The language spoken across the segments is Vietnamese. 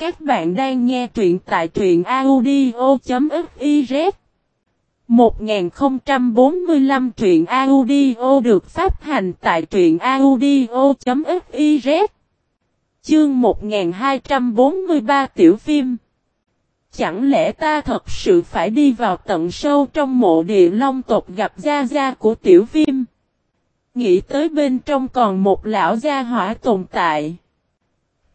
Các bạn đang nghe truyện tại truyện audio.fiz 1045 truyện audio được phát hành tại truyện audio.fiz Chương 1243 tiểu phim. Chẳng lẽ ta thật sự phải đi vào tận sâu trong mộ địa long tộc gặp gia gia của tiểu phim? Nghĩ tới bên trong còn một lão gia hỏa tồn tại.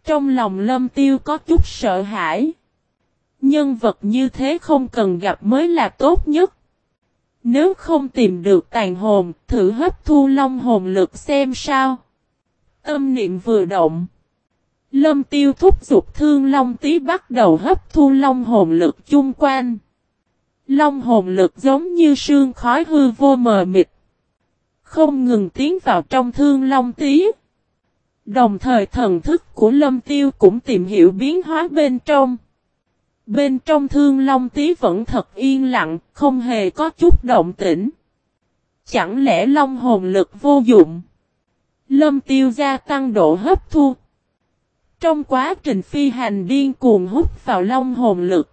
Trong lòng lâm tiêu có chút sợ hãi. Nhân vật như thế không cần gặp mới là tốt nhất. Nếu không tìm được tàn hồn, thử hấp thu long hồn lực xem sao. Tâm niệm vừa động. Lâm tiêu thúc giục thương long tí bắt đầu hấp thu long hồn lực chung quanh. Long hồn lực giống như sương khói hư vô mờ mịt. Không ngừng tiến vào trong thương long tí. Đồng thời thần thức của lâm tiêu cũng tìm hiểu biến hóa bên trong. Bên trong thương long tí vẫn thật yên lặng, không hề có chút động tĩnh. Chẳng lẽ long hồn lực vô dụng? Lâm tiêu gia tăng độ hấp thu. Trong quá trình phi hành điên cuồng hút vào long hồn lực.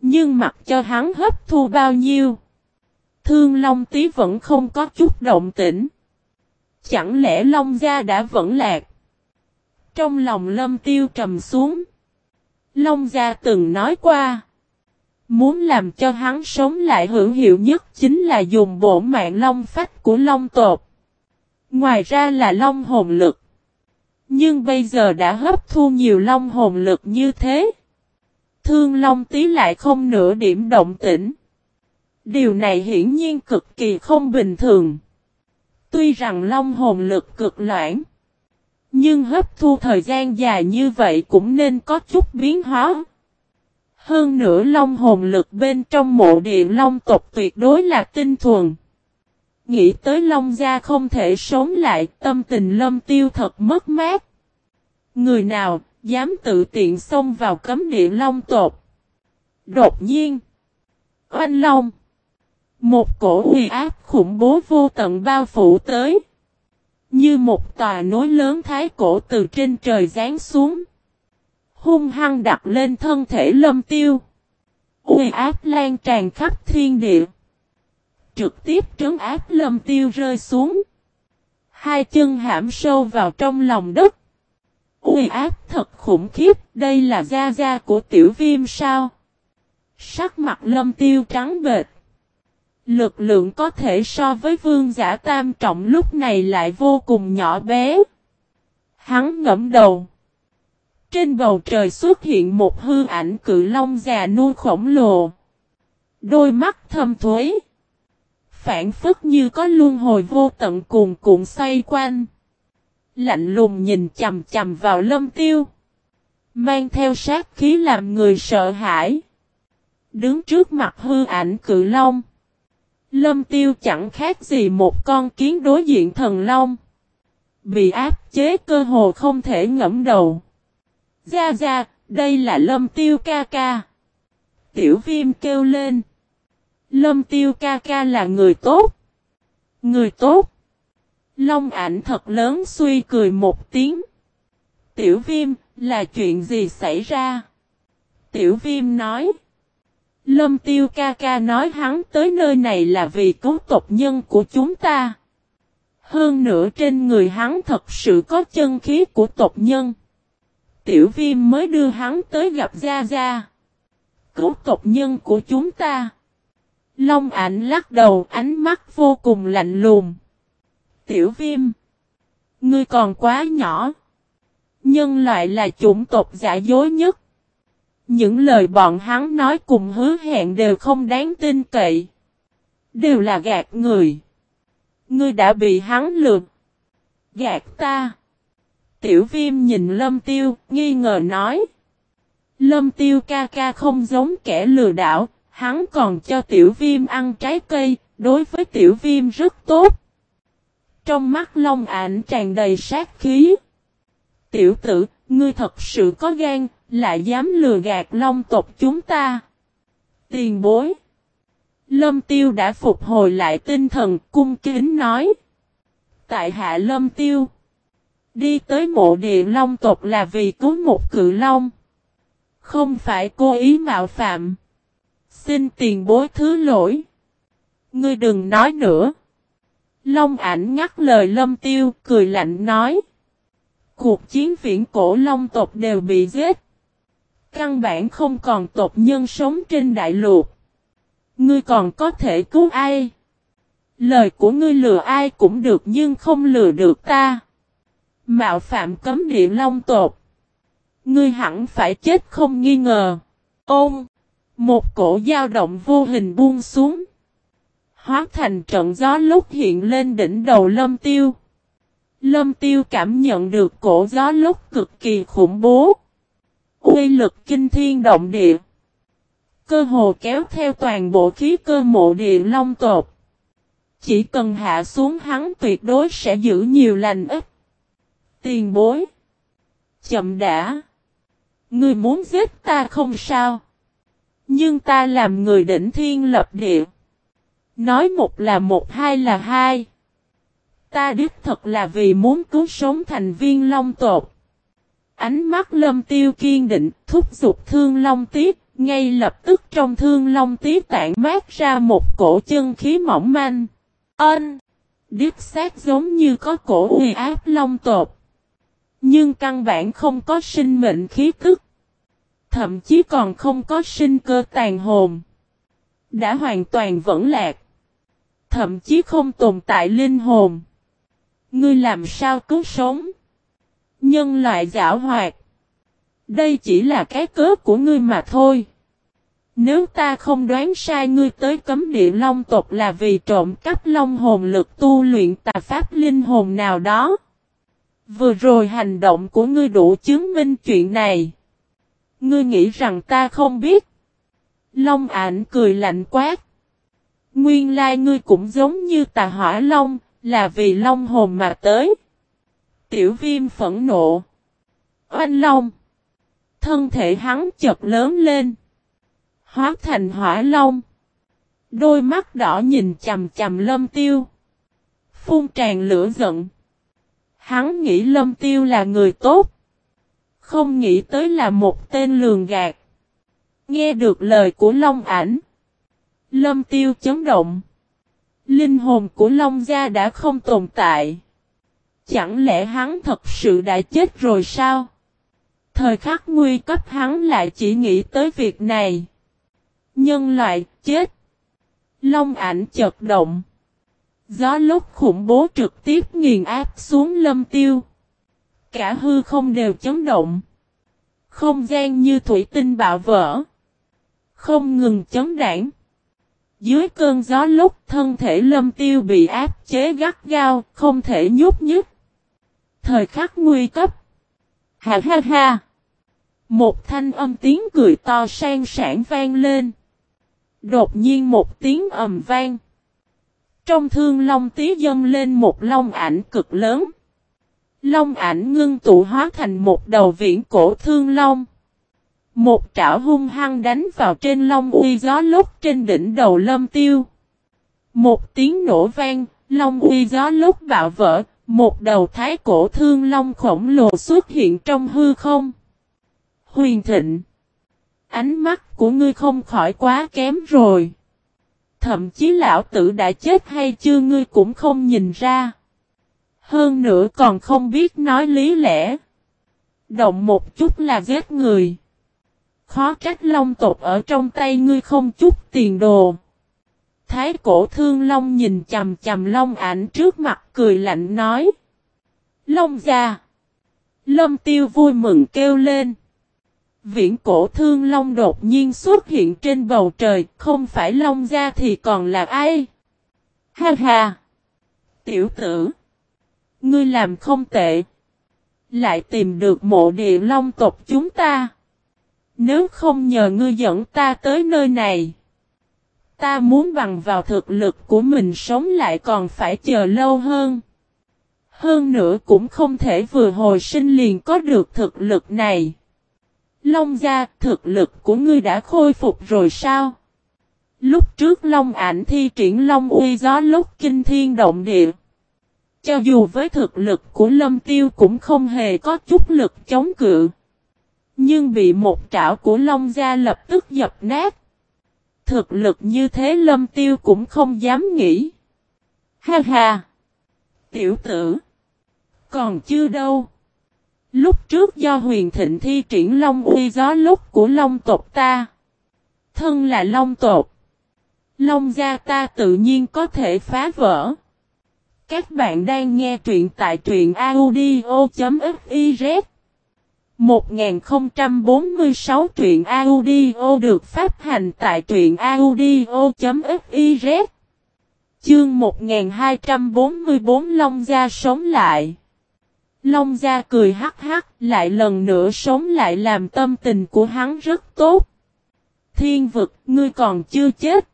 Nhưng mặc cho hắn hấp thu bao nhiêu. Thương long tí vẫn không có chút động tĩnh. Chẳng lẽ long gia đã vẫn lạc? Trong lòng lâm tiêu trầm xuống. Long gia từng nói qua. Muốn làm cho hắn sống lại hữu hiệu nhất chính là dùng bổ mạng long phách của long tột. Ngoài ra là long hồn lực. Nhưng bây giờ đã hấp thu nhiều long hồn lực như thế. Thương long tí lại không nửa điểm động tĩnh. Điều này hiển nhiên cực kỳ không bình thường. Tuy rằng long hồn lực cực loãng. Nhưng hấp thu thời gian dài như vậy cũng nên có chút biến hóa. Hơn nữa long hồn lực bên trong mộ địa long tộc tuyệt đối là tinh thuần. Nghĩ tới long gia không thể sống lại, tâm tình lâm tiêu thật mất mát. Người nào dám tự tiện xông vào cấm địa long tộc. Đột nhiên. Oanh long. Một cổ uy áp khủng bố vô tận bao phủ tới. Như một tòa nối lớn thái cổ từ trên trời giáng xuống. Hung hăng đặt lên thân thể lâm tiêu. Uy áp lan tràn khắp thiên địa. Trực tiếp trấn áp lâm tiêu rơi xuống. Hai chân hãm sâu vào trong lòng đất. Uy áp thật khủng khiếp, đây là da da của tiểu viêm sao? Sắc mặt lâm tiêu trắng bệt. Lực lượng có thể so với vương giả tam trọng lúc này lại vô cùng nhỏ bé. Hắn ngẫm đầu. Trên bầu trời xuất hiện một hư ảnh cự long già nua khổng lồ. Đôi mắt thâm thuế. Phản phức như có luân hồi vô tận cuồn cuộn xoay quanh. Lạnh lùng nhìn chầm chầm vào lâm tiêu. Mang theo sát khí làm người sợ hãi. Đứng trước mặt hư ảnh cự long. Lâm tiêu chẳng khác gì một con kiến đối diện thần long. Bị áp chế cơ hồ không thể ngẫm đầu. Ra ra, đây là lâm tiêu ca ca. Tiểu viêm kêu lên. Lâm tiêu ca ca là người tốt. Người tốt. Long ảnh thật lớn suy cười một tiếng. Tiểu viêm, là chuyện gì xảy ra? Tiểu viêm nói. Lâm tiêu ca ca nói hắn tới nơi này là vì cứu tộc nhân của chúng ta. Hơn nữa trên người hắn thật sự có chân khí của tộc nhân. Tiểu viêm mới đưa hắn tới gặp Gia Gia. Cứu tộc nhân của chúng ta. Long ảnh lắc đầu, ánh mắt vô cùng lạnh lùng. Tiểu viêm. Ngươi còn quá nhỏ. Nhân loại là chủng tộc giả dối nhất. Những lời bọn hắn nói cùng hứa hẹn đều không đáng tin cậy. Đều là gạt người. Ngươi đã bị hắn lừa. Gạt ta. Tiểu viêm nhìn lâm tiêu, nghi ngờ nói. Lâm tiêu ca ca không giống kẻ lừa đảo, hắn còn cho tiểu viêm ăn trái cây, đối với tiểu viêm rất tốt. Trong mắt long ảnh tràn đầy sát khí. Tiểu tử, ngươi thật sự có gan, lại dám lừa gạt long tộc chúng ta. Tiền bối. Lâm tiêu đã phục hồi lại tinh thần cung kính nói. Tại hạ lâm tiêu. Đi tới mộ địa long tộc là vì cứu một cự long. Không phải cố ý mạo phạm. Xin tiền bối thứ lỗi. Ngươi đừng nói nữa. Long ảnh ngắt lời lâm tiêu, cười lạnh nói. Cuộc chiến viễn cổ long tộc đều bị giết. Căn bản không còn tộc nhân sống trên đại lục. Ngươi còn có thể cứu ai? Lời của ngươi lừa ai cũng được nhưng không lừa được ta. Mạo phạm cấm địa long tộc. Ngươi hẳn phải chết không nghi ngờ. Ôm. Một cổ dao động vô hình buông xuống. Hóa thành trận gió lúc hiện lên đỉnh đầu lâm tiêu. Lâm tiêu cảm nhận được cổ gió lúc cực kỳ khủng bố. Uy lực kinh thiên động địa. Cơ hồ kéo theo toàn bộ khí cơ mộ địa long tột. Chỉ cần hạ xuống hắn tuyệt đối sẽ giữ nhiều lành ít. Tiền bối. Chậm đã. Ngươi muốn giết ta không sao. Nhưng ta làm người đỉnh thiên lập địa. Nói một là một, hai là hai. Ta đích thật là vì muốn cứu sống thành viên long tột. Ánh mắt lâm tiêu kiên định, thúc giục thương long tiết, ngay lập tức trong thương long tiết tản mát ra một cổ chân khí mỏng manh. Ân! Điếp xác giống như có cổ uy áp long tột. Nhưng căn bản không có sinh mệnh khí tức. Thậm chí còn không có sinh cơ tàn hồn. Đã hoàn toàn vẫn lạc. Thậm chí không tồn tại linh hồn. Ngươi làm sao cứu sống? Nhân loại giả hoạt. Đây chỉ là cái cớ của ngươi mà thôi. Nếu ta không đoán sai ngươi tới cấm địa long tộc là vì trộm cắp long hồn lực tu luyện tà pháp linh hồn nào đó. Vừa rồi hành động của ngươi đủ chứng minh chuyện này. Ngươi nghĩ rằng ta không biết. Long ảnh cười lạnh quát. Nguyên lai ngươi cũng giống như tà hỏa long, là vì long hồn mà tới. Tiểu viêm phẫn nộ. Oanh long. Thân thể hắn chật lớn lên. Hóa thành hỏa long. Đôi mắt đỏ nhìn chầm chầm lâm tiêu. Phun tràn lửa giận. Hắn nghĩ lâm tiêu là người tốt. Không nghĩ tới là một tên lường gạt. Nghe được lời của Long ảnh. Lâm tiêu chấn động. Linh hồn của Long Gia đã không tồn tại. Chẳng lẽ hắn thật sự đã chết rồi sao? Thời khắc nguy cấp hắn lại chỉ nghĩ tới việc này. Nhân loại chết. Long ảnh chật động. Gió lúc khủng bố trực tiếp nghiền áp xuống lâm tiêu. Cả hư không đều chấn động. Không gian như thủy tinh bạo vỡ. Không ngừng chấn đảng. Dưới cơn gió lúc thân thể lâm tiêu bị áp chế gắt gao, không thể nhúc nhích. Thời khắc nguy cấp. Ha ha ha. Một thanh âm tiếng cười to sang sản vang lên. Đột nhiên một tiếng ầm vang. Trong thương long tí dâng lên một long ảnh cực lớn. Long ảnh ngưng tụ hóa thành một đầu viễn cổ thương long. Một trảo hung hăng đánh vào trên long uy gió lúc trên đỉnh đầu lâm tiêu. Một tiếng nổ vang, long uy gió lúc bạo vỡ, một đầu thái cổ thương long khổng lồ xuất hiện trong hư không. Huyền thịnh. Ánh mắt của ngươi không khỏi quá kém rồi. Thậm chí lão tử đã chết hay chưa ngươi cũng không nhìn ra. Hơn nữa còn không biết nói lý lẽ. Động một chút là ghét người. Khó trách long tộc ở trong tay ngươi không chút tiền đồ. Thái cổ thương long nhìn chầm chầm long ảnh trước mặt cười lạnh nói. Long gia. Lâm tiêu vui mừng kêu lên. Viễn cổ thương long đột nhiên xuất hiện trên bầu trời, không phải long gia thì còn là ai? Ha ha! Tiểu tử! Ngươi làm không tệ. Lại tìm được mộ địa long tộc chúng ta. Nếu không nhờ ngươi dẫn ta tới nơi này. Ta muốn bằng vào thực lực của mình sống lại còn phải chờ lâu hơn. Hơn nữa cũng không thể vừa hồi sinh liền có được thực lực này. Long gia, thực lực của ngươi đã khôi phục rồi sao? Lúc trước Long ảnh thi triển Long uy gió lúc kinh thiên động địa. Cho dù với thực lực của Lâm Tiêu cũng không hề có chút lực chống cự. Nhưng bị một trảo của Long Gia lập tức dập nát. Thực lực như thế Lâm Tiêu cũng không dám nghĩ. Ha ha! Tiểu tử! Còn chưa đâu! Lúc trước do huyền thịnh thi triển Long uy gió lúc của Long tộc ta. Thân là Long tộc. Long gia ta tự nhiên có thể phá vỡ. Các bạn đang nghe truyện tại truyện audio.fif 1046 truyện audio được phát hành tại truyện audio.fiz Chương 1244 Long Gia sống lại Long Gia cười hắc hắc lại lần nữa sống lại làm tâm tình của hắn rất tốt. Thiên vực, ngươi còn chưa chết.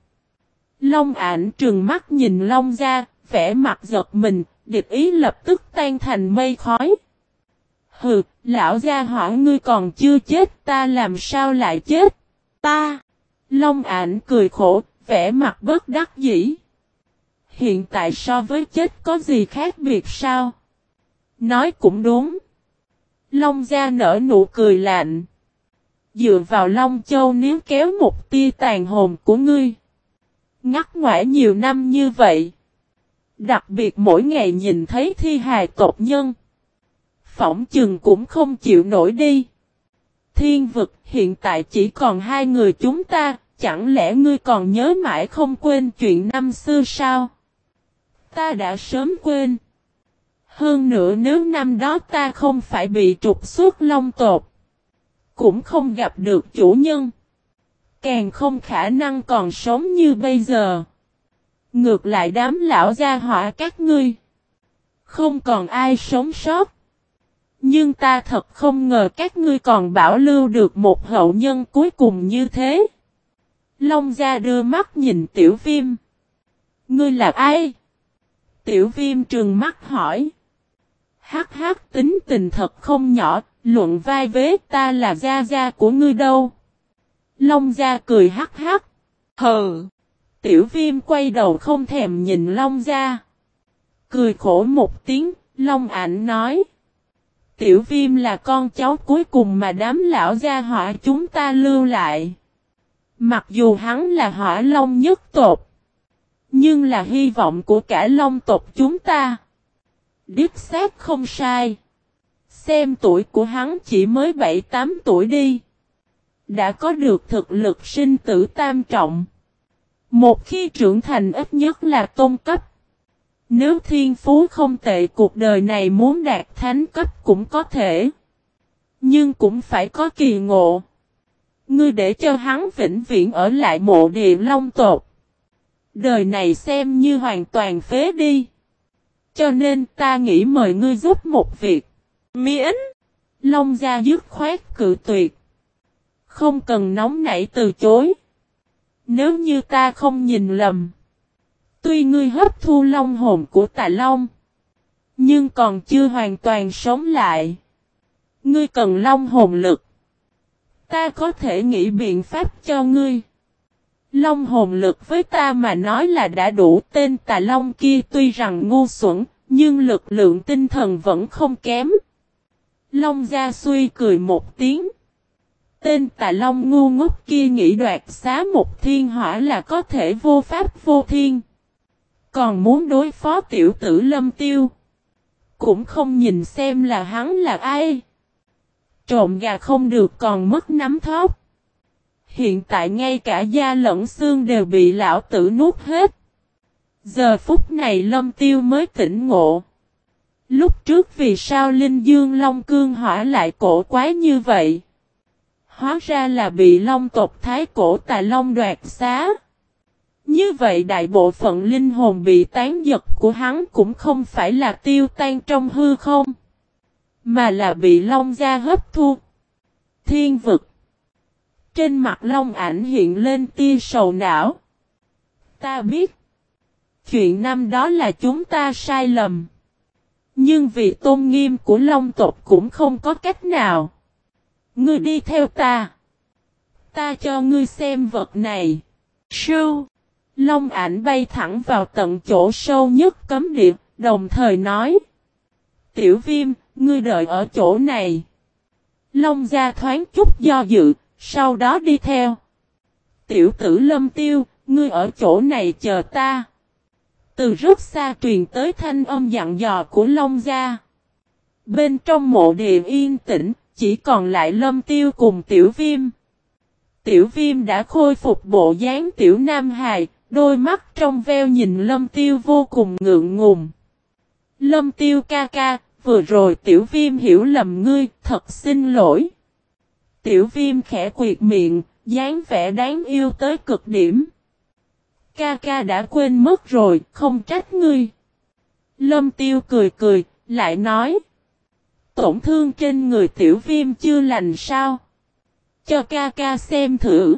Long ảnh trừng mắt nhìn Long Gia, vẻ mặt giật mình, địch ý lập tức tan thành mây khói. Hừ, lão gia hỏa ngươi còn chưa chết, ta làm sao lại chết? Ta! Long ảnh cười khổ, vẻ mặt bất đắc dĩ. Hiện tại so với chết có gì khác biệt sao? Nói cũng đúng. Long gia nở nụ cười lạnh. Dựa vào Long Châu nếu kéo một tia tàn hồn của ngươi. Ngắt ngoại nhiều năm như vậy. Đặc biệt mỗi ngày nhìn thấy thi hài tộc nhân. Phỏng chừng cũng không chịu nổi đi. Thiên vực, hiện tại chỉ còn hai người chúng ta. Chẳng lẽ ngươi còn nhớ mãi không quên chuyện năm xưa sao? Ta đã sớm quên. Hơn nữa nếu năm đó ta không phải bị trục xuất long tột. Cũng không gặp được chủ nhân. Càng không khả năng còn sống như bây giờ. Ngược lại đám lão gia họa các ngươi. Không còn ai sống sót. Nhưng ta thật không ngờ các ngươi còn bảo lưu được một hậu nhân cuối cùng như thế. Long gia đưa mắt nhìn tiểu viêm. Ngươi là ai? Tiểu viêm trừng mắt hỏi. Hắc hắc tính tình thật không nhỏ, luận vai vế ta là gia gia của ngươi đâu. Long gia cười hắc hắc. Hờ. Tiểu viêm quay đầu không thèm nhìn Long gia. Cười khổ một tiếng, Long ảnh nói. Tiểu viêm là con cháu cuối cùng mà đám lão gia họa chúng ta lưu lại. Mặc dù hắn là hỏa long nhất tộc. Nhưng là hy vọng của cả long tộc chúng ta. Điếp xác không sai. Xem tuổi của hắn chỉ mới 7-8 tuổi đi. Đã có được thực lực sinh tử tam trọng. Một khi trưởng thành ít nhất là tôn cấp. Nếu thiên phú không tệ, cuộc đời này muốn đạt thánh cấp cũng có thể. Nhưng cũng phải có kỳ ngộ. Ngươi để cho hắn vĩnh viễn ở lại mộ địa long tột. Đời này xem như hoàn toàn phế đi. Cho nên ta nghĩ mời ngươi giúp một việc. Miễn. Long gia dứt khoát cự tuyệt. Không cần nóng nảy từ chối. Nếu như ta không nhìn lầm. Tuy ngươi hấp thu long hồn của tà long. Nhưng còn chưa hoàn toàn sống lại. Ngươi cần long hồn lực. Ta có thể nghĩ biện pháp cho ngươi. Long hồn lực với ta mà nói là đã đủ tên tà long kia tuy rằng ngu xuẩn, nhưng lực lượng tinh thần vẫn không kém. Long gia suy cười một tiếng. Tên tà long ngu ngốc kia nghĩ đoạt xá một thiên hỏa là có thể vô pháp vô thiên. Còn muốn đối phó tiểu tử lâm tiêu. Cũng không nhìn xem là hắn là ai. Trộm gà không được còn mất nắm thóp. Hiện tại ngay cả da lẫn xương đều bị lão tử nuốt hết. Giờ phút này lâm tiêu mới tỉnh ngộ. Lúc trước vì sao Linh Dương Long Cương hỏa lại cổ quái như vậy? Hóa ra là bị Long tộc Thái cổ tà Long đoạt xá. Như vậy đại bộ phận linh hồn bị tán giật của hắn cũng không phải là tiêu tan trong hư không. Mà là bị Long gia hấp thu. Thiên vực. Trên mặt Long ảnh hiện lên tia sầu não. Ta biết. Chuyện năm đó là chúng ta sai lầm. Nhưng vì tôn nghiêm của Long tộc cũng không có cách nào. Ngươi đi theo ta. Ta cho ngươi xem vật này. Sưu. Long ảnh bay thẳng vào tận chỗ sâu nhất cấm địa, đồng thời nói. Tiểu viêm, ngươi đợi ở chỗ này. Long gia thoáng chút do dự, sau đó đi theo. Tiểu tử lâm tiêu, ngươi ở chỗ này chờ ta. Từ rất xa truyền tới thanh âm dặn dò của Long gia. Bên trong mộ địa yên tĩnh, chỉ còn lại lâm tiêu cùng tiểu viêm. Tiểu viêm đã khôi phục bộ dáng tiểu nam hài, đôi mắt trong veo nhìn lâm tiêu vô cùng ngượng ngùng. Lâm tiêu ca ca, vừa rồi tiểu viêm hiểu lầm ngươi, thật xin lỗi. Tiểu viêm khẽ quyệt miệng, dáng vẻ đáng yêu tới cực điểm. Ca ca đã quên mất rồi, không trách ngươi. Lâm tiêu cười cười, lại nói. Tổn thương trên người tiểu viêm chưa lành sao? Cho ca ca xem thử.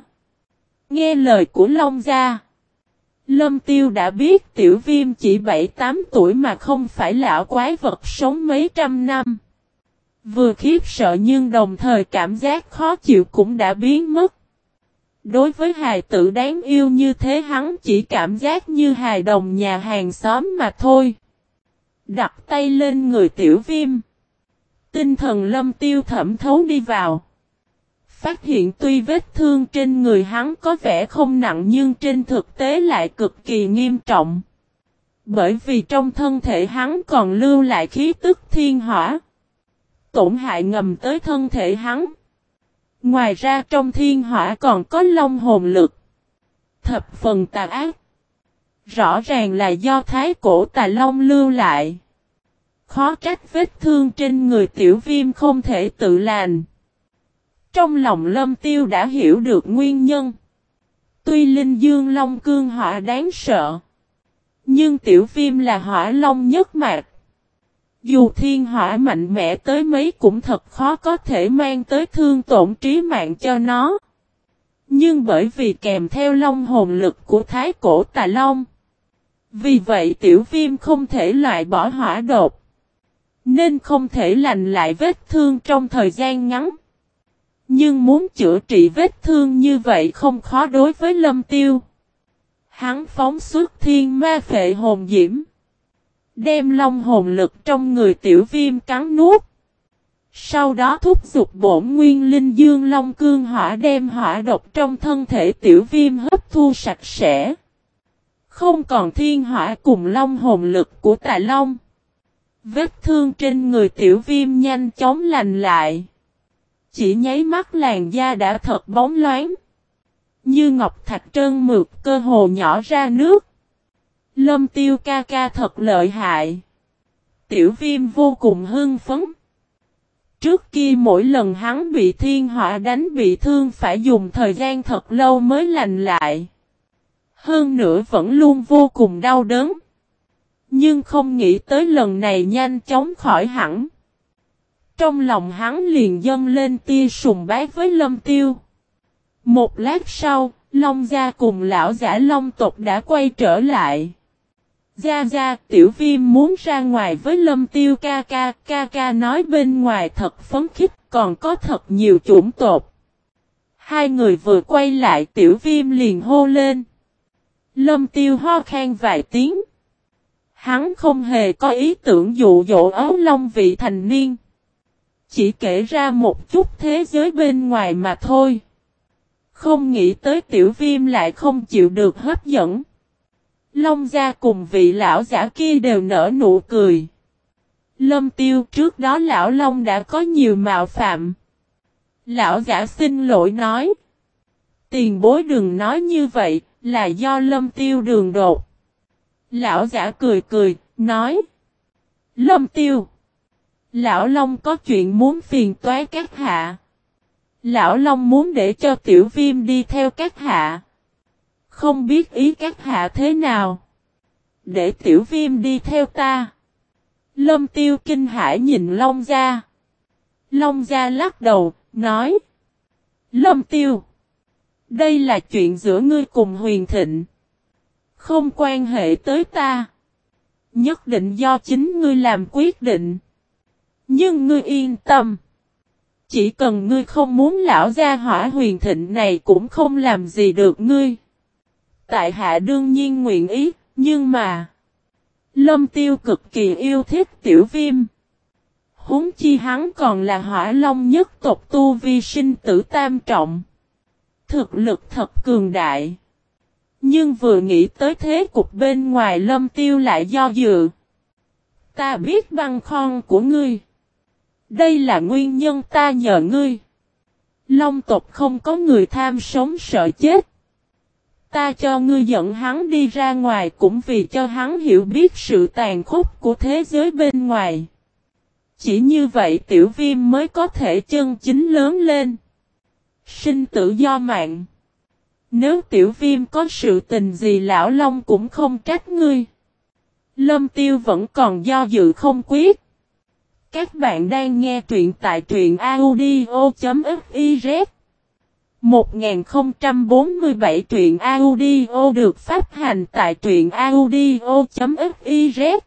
Nghe lời của Long Gia. Lâm Tiêu đã biết tiểu viêm chỉ 7-8 tuổi mà không phải lão quái vật sống mấy trăm năm. Vừa khiếp sợ nhưng đồng thời cảm giác khó chịu cũng đã biến mất. Đối với hài tử đáng yêu như thế hắn chỉ cảm giác như hài đồng nhà hàng xóm mà thôi. Đặt tay lên người tiểu viêm. Tinh thần lâm tiêu thẩm thấu đi vào. Phát hiện tuy vết thương trên người hắn có vẻ không nặng nhưng trên thực tế lại cực kỳ nghiêm trọng. Bởi vì trong thân thể hắn còn lưu lại khí tức thiên hỏa. Tổn hại ngầm tới thân thể hắn. Ngoài ra trong thiên hỏa còn có long hồn lực. Thập phần tà ác. Rõ ràng là do thái cổ tà long lưu lại. Khó trách vết thương trên người tiểu viêm không thể tự lành. Trong lòng lâm tiêu đã hiểu được nguyên nhân. Tuy linh dương long cương hỏa đáng sợ. Nhưng tiểu viêm là hỏa long nhất mạc. Dù thiên hỏa mạnh mẽ tới mấy cũng thật khó có thể mang tới thương tổn trí mạng cho nó. Nhưng bởi vì kèm theo long hồn lực của thái cổ tà long. Vì vậy tiểu viêm không thể loại bỏ hỏa đột. Nên không thể lành lại vết thương trong thời gian ngắn. Nhưng muốn chữa trị vết thương như vậy không khó đối với lâm tiêu. Hắn phóng xuất thiên ma phệ hồn diễm. Đem long hồn lực trong người tiểu viêm cắn nuốt. Sau đó thúc giục bổn nguyên linh dương long cương hỏa đem hỏa độc trong thân thể tiểu viêm hấp thu sạch sẽ. Không còn thiên hỏa cùng long hồn lực của tài long. Vết thương trên người tiểu viêm nhanh chóng lành lại. Chỉ nháy mắt làn da đã thật bóng loáng. Như ngọc thạch trơn mượt cơ hồ nhỏ ra nước. Lâm tiêu ca ca thật lợi hại. Tiểu viêm vô cùng hưng phấn. Trước kia mỗi lần hắn bị thiên họa đánh bị thương phải dùng thời gian thật lâu mới lành lại. Hơn nữa vẫn luôn vô cùng đau đớn. Nhưng không nghĩ tới lần này nhanh chóng khỏi hẳn. Trong lòng hắn liền dâng lên tia sùng bái với lâm tiêu. Một lát sau, Long Gia cùng lão giả Long tộc đã quay trở lại. Gia Gia, tiểu viêm muốn ra ngoài với lâm tiêu ca ca, ca ca nói bên ngoài thật phấn khích, còn có thật nhiều chủng tộc. Hai người vừa quay lại tiểu viêm liền hô lên. Lâm tiêu ho khan vài tiếng. Hắn không hề có ý tưởng dụ dỗ ấu long vị thành niên. Chỉ kể ra một chút thế giới bên ngoài mà thôi. Không nghĩ tới tiểu viêm lại không chịu được hấp dẫn. Long gia cùng vị lão giả kia đều nở nụ cười. Lâm tiêu trước đó lão Long đã có nhiều mạo phạm. Lão giả xin lỗi nói. Tiền bối đừng nói như vậy, là do lâm tiêu đường đột. Lão giả cười cười, nói. Lâm tiêu. Lão Long có chuyện muốn phiền toái các hạ. Lão Long muốn để cho tiểu viêm đi theo các hạ. Không biết ý các hạ thế nào. Để tiểu viêm đi theo ta. Lâm tiêu kinh hãi nhìn Long Gia. Long Gia lắc đầu, nói. Lâm tiêu. Đây là chuyện giữa ngươi cùng huyền thịnh. Không quan hệ tới ta. Nhất định do chính ngươi làm quyết định. Nhưng ngươi yên tâm. Chỉ cần ngươi không muốn lão gia hỏa huyền thịnh này cũng không làm gì được ngươi. Tại hạ đương nhiên nguyện ý, nhưng mà... Lâm tiêu cực kỳ yêu thích tiểu viêm. huống chi hắn còn là hỏa long nhất tộc tu vi sinh tử tam trọng. Thực lực thật cường đại. Nhưng vừa nghĩ tới thế cục bên ngoài lâm tiêu lại do dự. Ta biết băng khon của ngươi. Đây là nguyên nhân ta nhờ ngươi. Long tộc không có người tham sống sợ chết. Ta cho ngươi dẫn hắn đi ra ngoài cũng vì cho hắn hiểu biết sự tàn khốc của thế giới bên ngoài. Chỉ như vậy tiểu viêm mới có thể chân chính lớn lên. Sinh tử do mạng. Nếu tiểu viêm có sự tình gì lão long cũng không trách ngươi. Lâm tiêu vẫn còn do dự không quyết. Các bạn đang nghe truyện tại truyện audio.fiz 1047 truyện audio được phát hành tại truyện audio.fiz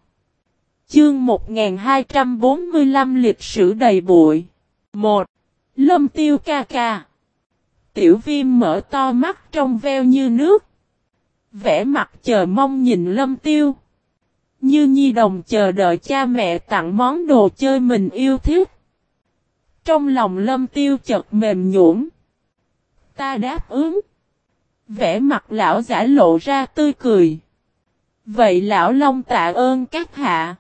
Chương 1245 lịch sử đầy bụi. 1. Lâm tiêu ca ca. Tiểu viêm mở to mắt trong veo như nước. Vẽ mặt chờ mong nhìn lâm tiêu. Như nhi đồng chờ đợi cha mẹ tặng món đồ chơi mình yêu thích Trong lòng lâm tiêu chợt mềm nhũn Ta đáp ứng Vẽ mặt lão giả lộ ra tươi cười Vậy lão Long tạ ơn các hạ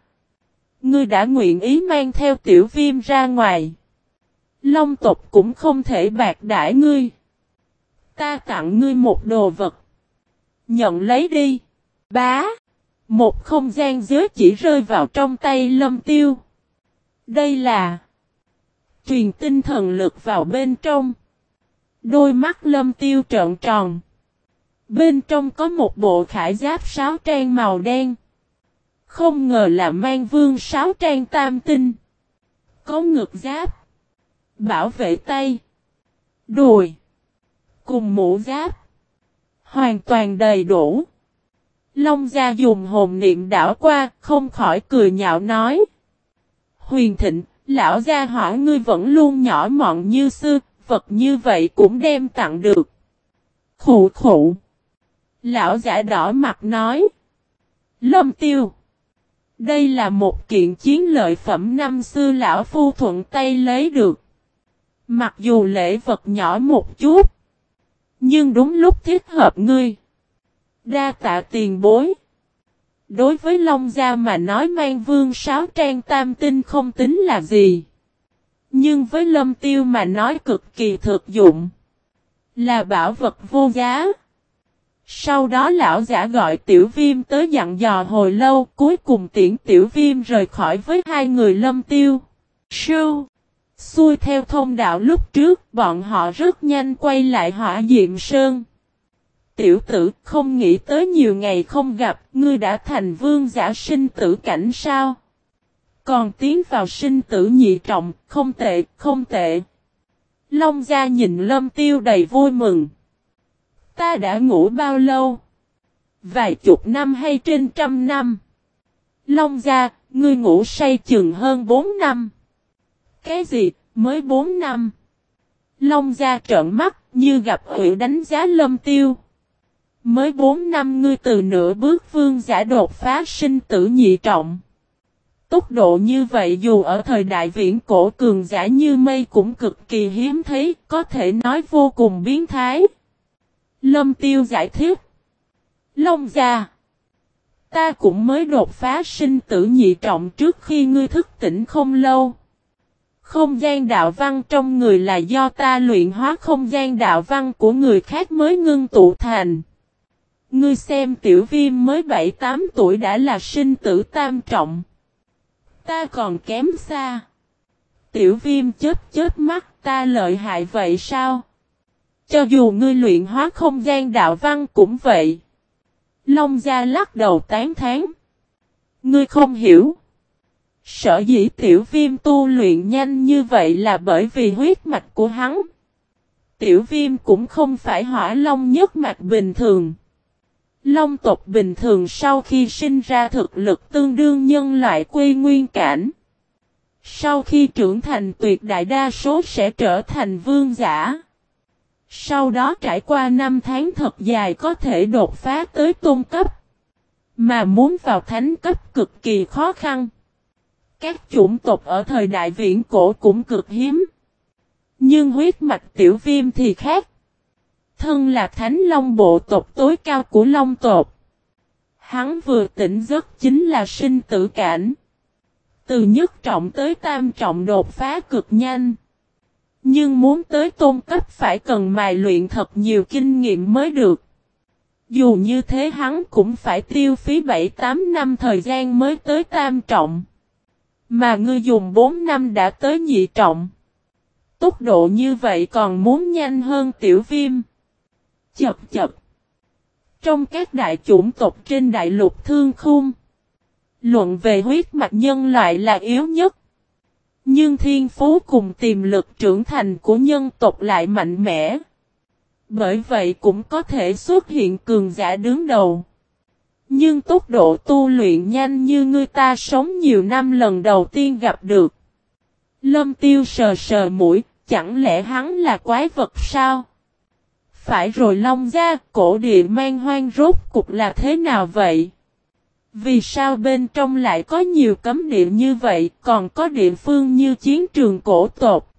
Ngươi đã nguyện ý mang theo tiểu viêm ra ngoài. Long tộc cũng không thể bạc đãi ngươi. Ta tặng ngươi một đồ vật. Nhận lấy đi. Bá. Một không gian giới chỉ rơi vào trong tay lâm tiêu. Đây là. Truyền tinh thần lực vào bên trong. Đôi mắt lâm tiêu trợn tròn. Bên trong có một bộ khải giáp sáo trang màu đen. Không ngờ là mang vương sáo trang tam tinh. Có ngực giáp. Bảo vệ tay. Đùi. Cùng mũ giáp. Hoàn toàn đầy đủ. Long gia dùng hồn niệm đảo qua, không khỏi cười nhạo nói. Huyền thịnh, lão gia hỏi ngươi vẫn luôn nhỏ mọn như xưa, vật như vậy cũng đem tặng được. Khủ khủ. Lão giả đỏ mặt nói. Lâm tiêu. Đây là một kiện chiến lợi phẩm năm xưa lão phu thuận tay lấy được. Mặc dù lễ vật nhỏ một chút. Nhưng đúng lúc thích hợp ngươi. Đa tạ tiền bối. Đối với Long Gia mà nói mang vương sáo trang tam tinh không tính là gì. Nhưng với Lâm Tiêu mà nói cực kỳ thực dụng. Là bảo vật vô giá. Sau đó lão giả gọi tiểu viêm tới dặn dò hồi lâu, cuối cùng tiễn tiểu viêm rời khỏi với hai người lâm tiêu. Sưu! Xuôi theo thông đạo lúc trước, bọn họ rất nhanh quay lại hỏa diệm sơn. Tiểu tử không nghĩ tới nhiều ngày không gặp, ngươi đã thành vương giả sinh tử cảnh sao? Còn tiến vào sinh tử nhị trọng, không tệ, không tệ. Long gia nhìn lâm tiêu đầy vui mừng. Ta đã ngủ bao lâu? Vài chục năm hay trên trăm năm? Long gia, ngươi ngủ say chừng hơn bốn năm. Cái gì, mới bốn năm? Long gia trợn mắt, như gặp ủy đánh giá lâm tiêu. Mới bốn năm ngươi từ nửa bước vương giả đột phá sinh tử nhị trọng. Tốc độ như vậy dù ở thời đại viễn cổ cường giả như mây cũng cực kỳ hiếm thấy, có thể nói vô cùng biến thái. Lâm Tiêu giải thích. Long gia. Ta cũng mới đột phá sinh tử nhị trọng trước khi ngươi thức tỉnh không lâu. Không gian đạo văn trong người là do ta luyện hóa không gian đạo văn của người khác mới ngưng tụ thành. Ngươi xem tiểu viêm mới 7-8 tuổi đã là sinh tử tam trọng. Ta còn kém xa. Tiểu viêm chết chết mắt, ta lợi hại vậy sao? Cho dù ngươi luyện hóa không gian đạo văn cũng vậy. Long gia lắc đầu tán thán. Ngươi không hiểu. Sở dĩ tiểu viêm tu luyện nhanh như vậy là bởi vì huyết mạch của hắn. Tiểu viêm cũng không phải hỏa long nhất mạch bình thường. Long tộc bình thường sau khi sinh ra thực lực tương đương nhân loại quy nguyên cảnh. Sau khi trưởng thành tuyệt đại đa số sẽ trở thành vương giả. Sau đó trải qua năm tháng thật dài có thể đột phá tới tôn cấp. Mà muốn vào thánh cấp cực kỳ khó khăn. Các chủng tộc ở thời đại viễn cổ cũng cực hiếm. Nhưng huyết mạch tiểu viêm thì khác. Thân là thánh long bộ tộc tối cao của long tộc. Hắn vừa tỉnh giấc chính là sinh tử cảnh. Từ nhất trọng tới tam trọng đột phá cực nhanh. Nhưng muốn tới tôn cấp phải cần mài luyện thật nhiều kinh nghiệm mới được. Dù như thế hắn cũng phải tiêu phí 7-8 năm thời gian mới tới tam trọng. Mà ngươi dùng 4 năm đã tới nhị trọng. Tốc độ như vậy còn muốn nhanh hơn tiểu viêm. Chập chập. Trong các đại chủng tộc trên đại lục thương khung. Luận về huyết mạch nhân loại là yếu nhất. Nhưng thiên phú cùng tiềm lực trưởng thành của nhân tộc lại mạnh mẽ. Bởi vậy cũng có thể xuất hiện cường giả đứng đầu. Nhưng tốc độ tu luyện nhanh như người ta sống nhiều năm lần đầu tiên gặp được. Lâm tiêu sờ sờ mũi, chẳng lẽ hắn là quái vật sao? Phải rồi long ra, cổ địa mang hoang rốt cục là thế nào vậy? Vì sao bên trong lại có nhiều cấm địa như vậy, còn có địa phương như chiến trường cổ tộc?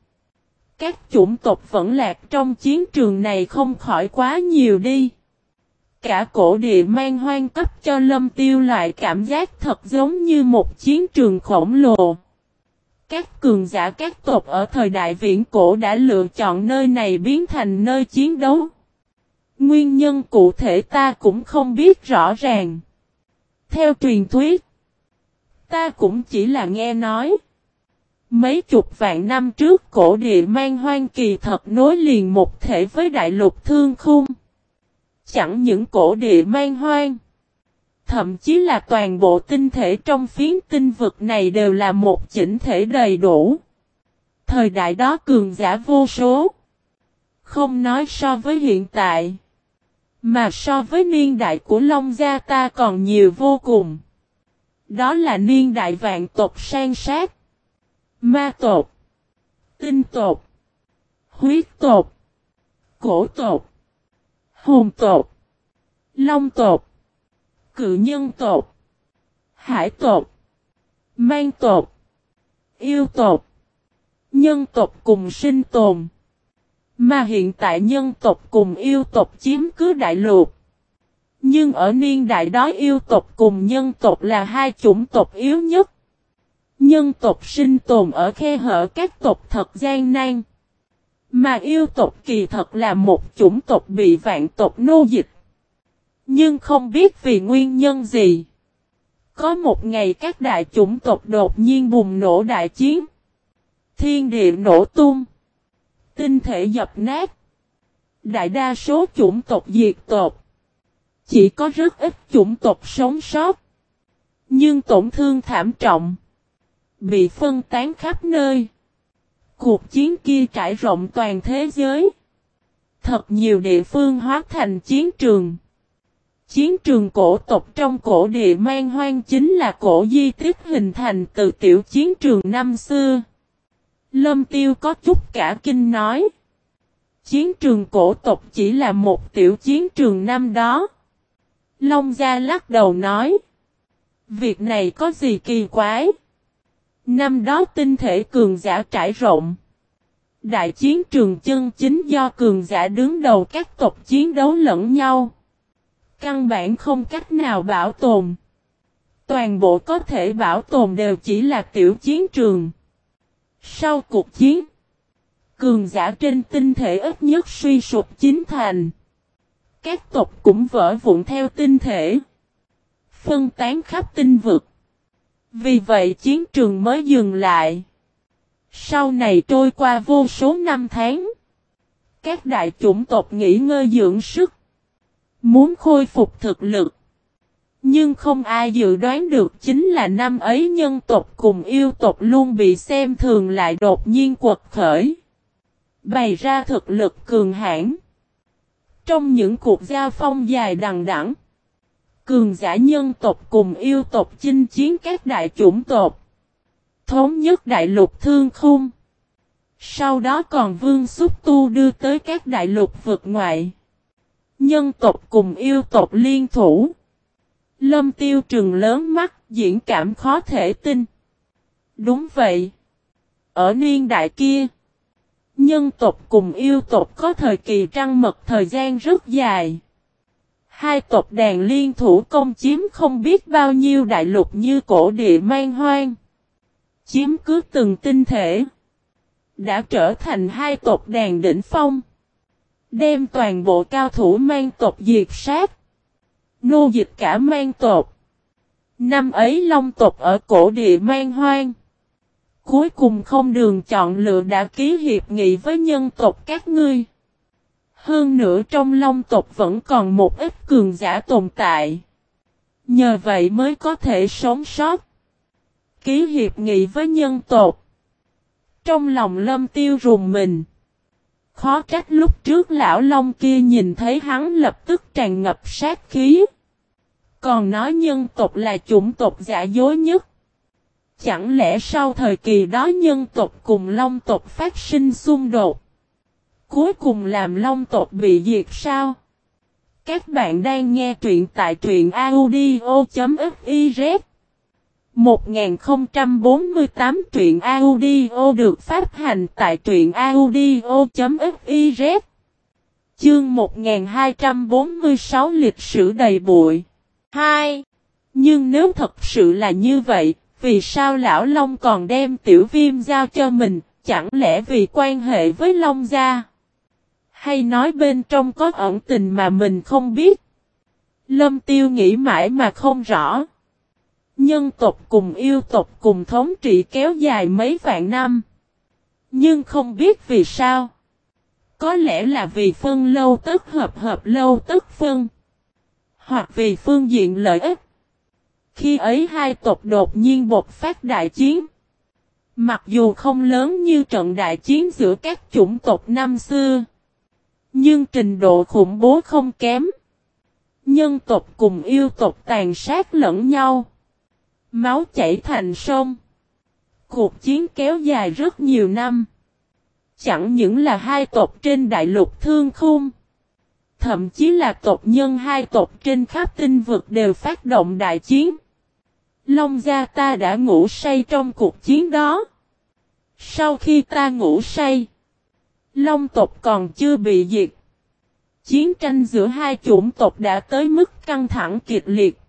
Các chủng tộc vẫn lạc trong chiến trường này không khỏi quá nhiều đi. Cả cổ địa mang hoang cấp cho lâm tiêu loại cảm giác thật giống như một chiến trường khổng lồ. Các cường giả các tộc ở thời đại viễn cổ đã lựa chọn nơi này biến thành nơi chiến đấu. Nguyên nhân cụ thể ta cũng không biết rõ ràng. Theo truyền thuyết, ta cũng chỉ là nghe nói. Mấy chục vạn năm trước cổ địa mang hoang kỳ thật nối liền một thể với đại lục thương khung. Chẳng những cổ địa mang hoang. Thậm chí là toàn bộ tinh thể trong phiến tinh vực này đều là một chỉnh thể đầy đủ. Thời đại đó cường giả vô số. Không nói so với hiện tại. Mà so với niên đại của Long Gia ta còn nhiều vô cùng. Đó là niên đại vạn tộc sang sát. Ma tộc. Tinh tộc. Huyết tộc. Cổ tộc. Hồn tộc. Long tộc. Cự nhân tộc. Hải tộc. Mang tộc. Yêu tộc. Nhân tộc cùng sinh tồn. Mà hiện tại nhân tộc cùng yêu tộc chiếm cứ đại lục. Nhưng ở niên đại đó yêu tộc cùng nhân tộc là hai chủng tộc yếu nhất. Nhân tộc sinh tồn ở khe hở các tộc thật gian nan. Mà yêu tộc kỳ thật là một chủng tộc bị vạn tộc nô dịch. Nhưng không biết vì nguyên nhân gì. Có một ngày các đại chủng tộc đột nhiên bùng nổ đại chiến. Thiên địa nổ tung. Tinh thể dập nát. Đại đa số chủng tộc diệt tộc. Chỉ có rất ít chủng tộc sống sót. Nhưng tổn thương thảm trọng. Bị phân tán khắp nơi. Cuộc chiến kia trải rộng toàn thế giới. Thật nhiều địa phương hóa thành chiến trường. Chiến trường cổ tộc trong cổ địa mang hoang chính là cổ di tích hình thành từ tiểu chiến trường năm xưa. Lâm Tiêu có chút cả kinh nói. Chiến trường cổ tộc chỉ là một tiểu chiến trường năm đó. Long Gia lắc đầu nói. Việc này có gì kỳ quái? Năm đó tinh thể cường giả trải rộng. Đại chiến trường chân chính do cường giả đứng đầu các tộc chiến đấu lẫn nhau. Căn bản không cách nào bảo tồn. Toàn bộ có thể bảo tồn đều chỉ là tiểu chiến trường. Sau cuộc chiến, cường giả trên tinh thể ít nhất suy sụp chính thành. Các tộc cũng vỡ vụn theo tinh thể. Phân tán khắp tinh vực. Vì vậy chiến trường mới dừng lại. Sau này trôi qua vô số năm tháng. Các đại chủng tộc nghỉ ngơi dưỡng sức. Muốn khôi phục thực lực. Nhưng không ai dự đoán được chính là năm ấy nhân tộc cùng yêu tộc luôn bị xem thường lại đột nhiên quật khởi. Bày ra thực lực cường hãn. Trong những cuộc giao phong dài đằng đẵng, cường giả nhân tộc cùng yêu tộc chinh chiến các đại chủng tộc. Thống nhất đại lục thương khung. Sau đó còn vương xúc tu đưa tới các đại lục vực ngoại. Nhân tộc cùng yêu tộc liên thủ. Lâm tiêu trừng lớn mắt, diễn cảm khó thể tin. Đúng vậy. Ở niên đại kia, nhân tộc cùng yêu tộc có thời kỳ trăng mật thời gian rất dài. Hai tộc đàn liên thủ công chiếm không biết bao nhiêu đại lục như cổ địa man hoang. Chiếm cứ từng tinh thể. Đã trở thành hai tộc đàn đỉnh phong. Đem toàn bộ cao thủ mang tộc diệt sát. Nô dịch cả mang tộc. Năm ấy long tộc ở cổ địa mang hoang. Cuối cùng không đường chọn lựa đã ký hiệp nghị với nhân tộc các ngươi. Hơn nữa trong long tộc vẫn còn một ít cường giả tồn tại. Nhờ vậy mới có thể sống sót. Ký hiệp nghị với nhân tộc. Trong lòng lâm tiêu rùng mình. Khó trách lúc trước lão long kia nhìn thấy hắn lập tức tràn ngập sát khí. Còn nói nhân tộc là chủng tộc giả dối nhất. Chẳng lẽ sau thời kỳ đó nhân tộc cùng long tộc phát sinh xung đột? Cuối cùng làm long tộc bị diệt sao? Các bạn đang nghe truyện tại truyện audio.fif 1048 truyện audio được phát hành tại truyện audio.fiz Chương 1246 lịch sử đầy bụi 2. Nhưng nếu thật sự là như vậy, vì sao lão Long còn đem tiểu viêm giao cho mình, chẳng lẽ vì quan hệ với Long gia? Hay nói bên trong có ẩn tình mà mình không biết? Lâm tiêu nghĩ mãi mà không rõ. Nhân tộc cùng yêu tộc cùng thống trị kéo dài mấy vạn năm. Nhưng không biết vì sao. Có lẽ là vì phân lâu tức hợp hợp lâu tức phân. Hoặc vì phương diện lợi ích. Khi ấy hai tộc đột nhiên bột phát đại chiến. Mặc dù không lớn như trận đại chiến giữa các chủng tộc năm xưa. Nhưng trình độ khủng bố không kém. Nhân tộc cùng yêu tộc tàn sát lẫn nhau. Máu chảy thành sông. Cuộc chiến kéo dài rất nhiều năm. Chẳng những là hai tộc trên đại lục thương khung. Thậm chí là tộc nhân hai tộc trên khắp tinh vực đều phát động đại chiến. Long gia ta đã ngủ say trong cuộc chiến đó. Sau khi ta ngủ say, Long tộc còn chưa bị diệt. Chiến tranh giữa hai chủng tộc đã tới mức căng thẳng kịch liệt.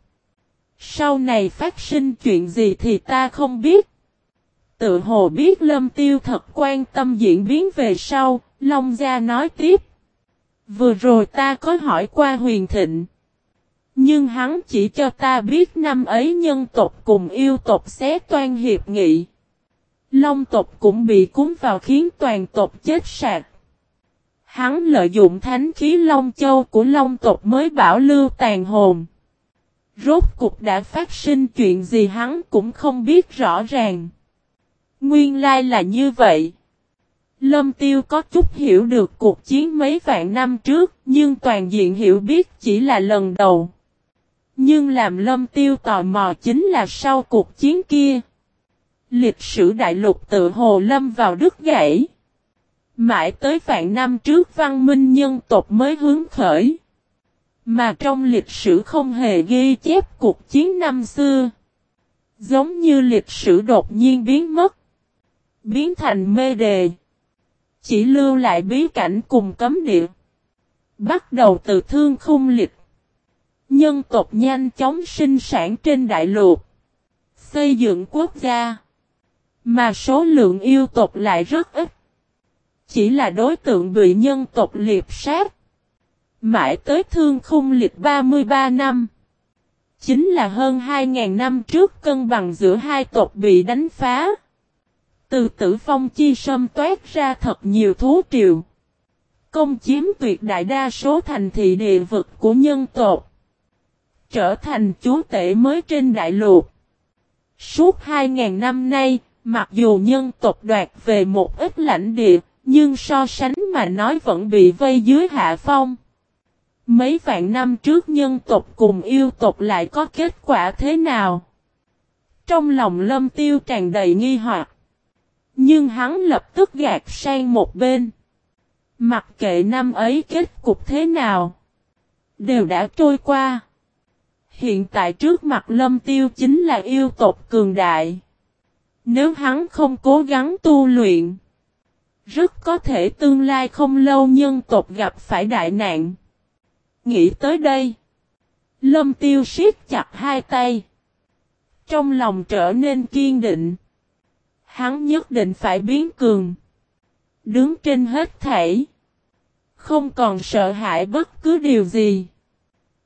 Sau này phát sinh chuyện gì thì ta không biết. Tự hồ biết Lâm Tiêu thật quan tâm diễn biến về sau, Long Gia nói tiếp. Vừa rồi ta có hỏi qua huyền thịnh. Nhưng hắn chỉ cho ta biết năm ấy nhân tộc cùng yêu tộc xé toan hiệp nghị. Long tộc cũng bị cuốn vào khiến toàn tộc chết sạc. Hắn lợi dụng thánh khí Long Châu của Long tộc mới bảo lưu tàn hồn. Rốt cục đã phát sinh chuyện gì hắn cũng không biết rõ ràng. Nguyên lai là như vậy. Lâm Tiêu có chút hiểu được cuộc chiến mấy vạn năm trước, nhưng toàn diện hiểu biết chỉ là lần đầu. Nhưng làm Lâm Tiêu tò mò chính là sau cuộc chiến kia. Lịch sử đại lục tự hồ lâm vào đứt gãy. Mãi tới vạn năm trước văn minh nhân tộc mới hướng khởi. Mà trong lịch sử không hề ghi chép cuộc chiến năm xưa. Giống như lịch sử đột nhiên biến mất. Biến thành mê đề. Chỉ lưu lại bí cảnh cùng cấm địa. Bắt đầu từ thương khung lịch. Nhân tộc nhanh chóng sinh sản trên đại lục. Xây dựng quốc gia. Mà số lượng yêu tộc lại rất ít. Chỉ là đối tượng bị nhân tộc liệp sát. Mãi tới thương khung lịch 33 năm. Chính là hơn 2.000 năm trước cân bằng giữa hai tộc bị đánh phá. Từ tử phong chi sâm toát ra thật nhiều thú triều. Công chiếm tuyệt đại đa số thành thị địa vực của nhân tộc. Trở thành chúa tể mới trên đại lục. Suốt 2.000 năm nay, mặc dù nhân tộc đoạt về một ít lãnh địa, nhưng so sánh mà nói vẫn bị vây dưới hạ phong. Mấy vạn năm trước nhân tộc cùng yêu tộc lại có kết quả thế nào? Trong lòng lâm tiêu tràn đầy nghi hoặc. Nhưng hắn lập tức gạt sang một bên. Mặc kệ năm ấy kết cục thế nào. Đều đã trôi qua. Hiện tại trước mặt lâm tiêu chính là yêu tộc cường đại. Nếu hắn không cố gắng tu luyện, rất có thể tương lai không lâu nhân tộc gặp phải đại nạn. Nghĩ tới đây, Lâm Tiêu siết chặt hai tay. Trong lòng trở nên kiên định. Hắn nhất định phải biến cường. Đứng trên hết thảy. Không còn sợ hãi bất cứ điều gì.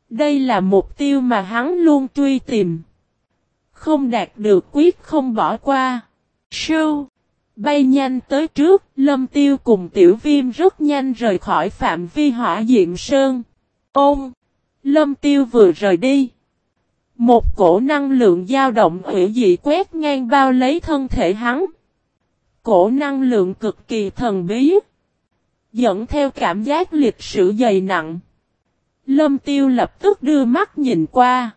Đây là mục tiêu mà hắn luôn truy tìm. Không đạt được quyết không bỏ qua. Sưu. Bay nhanh tới trước, lâm tiêu cùng tiểu viêm rất nhanh rời khỏi phạm vi hỏa diệm sơn. Ôm. Lâm tiêu vừa rời đi. Một cổ năng lượng dao động hủy dị quét ngang bao lấy thân thể hắn. Cổ năng lượng cực kỳ thần bí. Dẫn theo cảm giác lịch sử dày nặng. Lâm tiêu lập tức đưa mắt nhìn qua.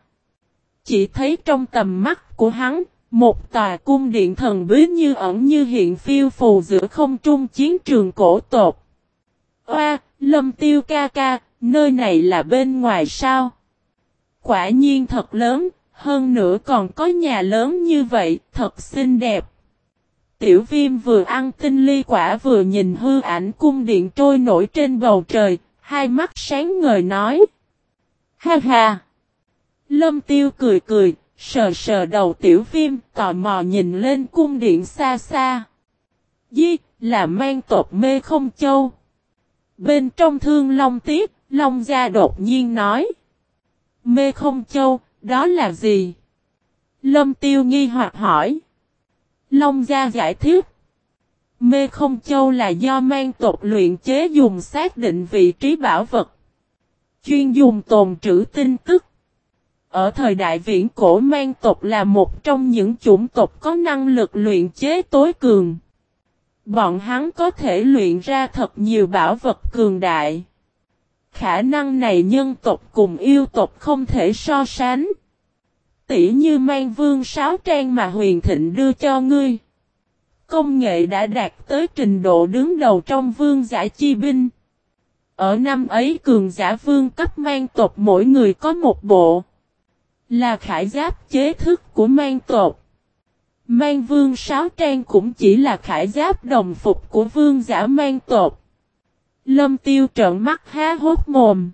Chỉ thấy trong tầm mắt của hắn, một tòa cung điện thần bí như ẩn như hiện phiêu phù giữa không trung chiến trường cổ tột. Oa, lâm tiêu ca ca, nơi này là bên ngoài sao? Quả nhiên thật lớn, hơn nữa còn có nhà lớn như vậy, thật xinh đẹp. Tiểu viêm vừa ăn tinh ly quả vừa nhìn hư ảnh cung điện trôi nổi trên bầu trời, hai mắt sáng ngời nói. Ha ha! Lâm tiêu cười cười, sờ sờ đầu tiểu viêm, tò mò nhìn lên cung điện xa xa. Di, là mang tột mê không châu. Bên trong thương long tiếp, long gia đột nhiên nói. Mê không châu, đó là gì? Lâm tiêu nghi hoặc hỏi. Long gia giải thích. Mê không châu là do mang tộc luyện chế dùng xác định vị trí bảo vật. Chuyên dùng tồn trữ tin tức. Ở thời đại viễn cổ mang tộc là một trong những chủng tộc có năng lực luyện chế tối cường. Bọn hắn có thể luyện ra thật nhiều bảo vật cường đại. Khả năng này nhân tộc cùng yêu tộc không thể so sánh. Tỷ như mang vương sáo trang mà huyền thịnh đưa cho ngươi. Công nghệ đã đạt tới trình độ đứng đầu trong vương giả chi binh. Ở năm ấy cường giả vương cấp mang tộc mỗi người có một bộ. Là khải giáp chế thức của mang tộc. Mang vương sáo trang cũng chỉ là khải giáp đồng phục của vương giả mang tộc. Lâm tiêu trợn mắt há hốt mồm.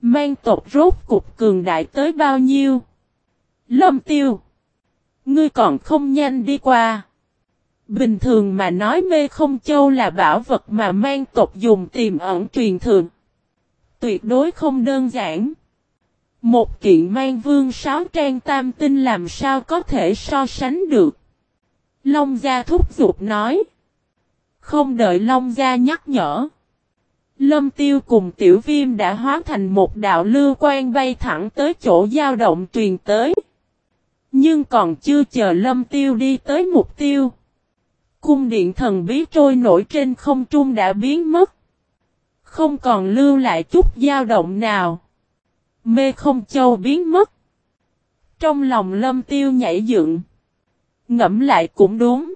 Mang tộc rốt cục cường đại tới bao nhiêu? Lâm tiêu. Ngươi còn không nhanh đi qua. Bình thường mà nói mê không châu là bảo vật mà mang tộc dùng tìm ẩn truyền thường. Tuyệt đối không đơn giản. Một kiện mang vương sáu trang tam tinh làm sao có thể so sánh được. Long gia thúc giục nói. Không đợi Long gia nhắc nhở. Lâm tiêu cùng tiểu viêm đã hóa thành một đạo lưu quan bay thẳng tới chỗ dao động truyền tới. Nhưng còn chưa chờ lâm tiêu đi tới mục tiêu. Cung điện thần bí trôi nổi trên không trung đã biến mất. Không còn lưu lại chút dao động nào. Mê không châu biến mất. Trong lòng lâm tiêu nhảy dựng. Ngẫm lại cũng đúng.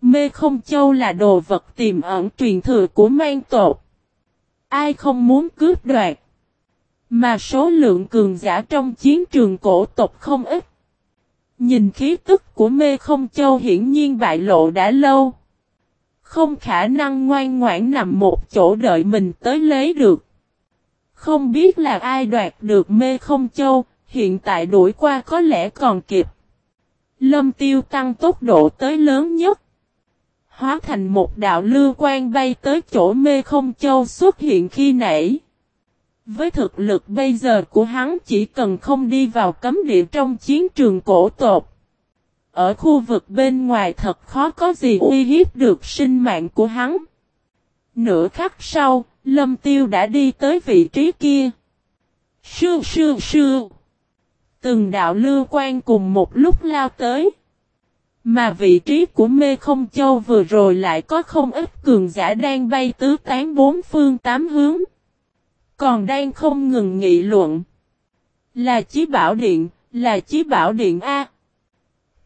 Mê không châu là đồ vật tiềm ẩn truyền thừa của mang tột. Ai không muốn cướp đoạt. Mà số lượng cường giả trong chiến trường cổ tộc không ít. Nhìn khí tức của mê không châu hiển nhiên bại lộ đã lâu. Không khả năng ngoan ngoãn nằm một chỗ đợi mình tới lấy được. Không biết là ai đoạt được mê không châu, hiện tại đuổi qua có lẽ còn kịp. Lâm tiêu tăng tốc độ tới lớn nhất. Hóa thành một đạo lưu quan bay tới chỗ mê không châu xuất hiện khi nãy. Với thực lực bây giờ của hắn chỉ cần không đi vào cấm địa trong chiến trường cổ tột. Ở khu vực bên ngoài thật khó có gì uy hiếp được sinh mạng của hắn. Nửa khắc sau, Lâm Tiêu đã đi tới vị trí kia. Sư sư sư. Từng đạo lưu quan cùng một lúc lao tới. Mà vị trí của mê không châu vừa rồi lại có không ít cường giả đang bay tứ tán bốn phương tám hướng. Còn đang không ngừng nghị luận. Là chí bảo điện, là chí bảo điện A.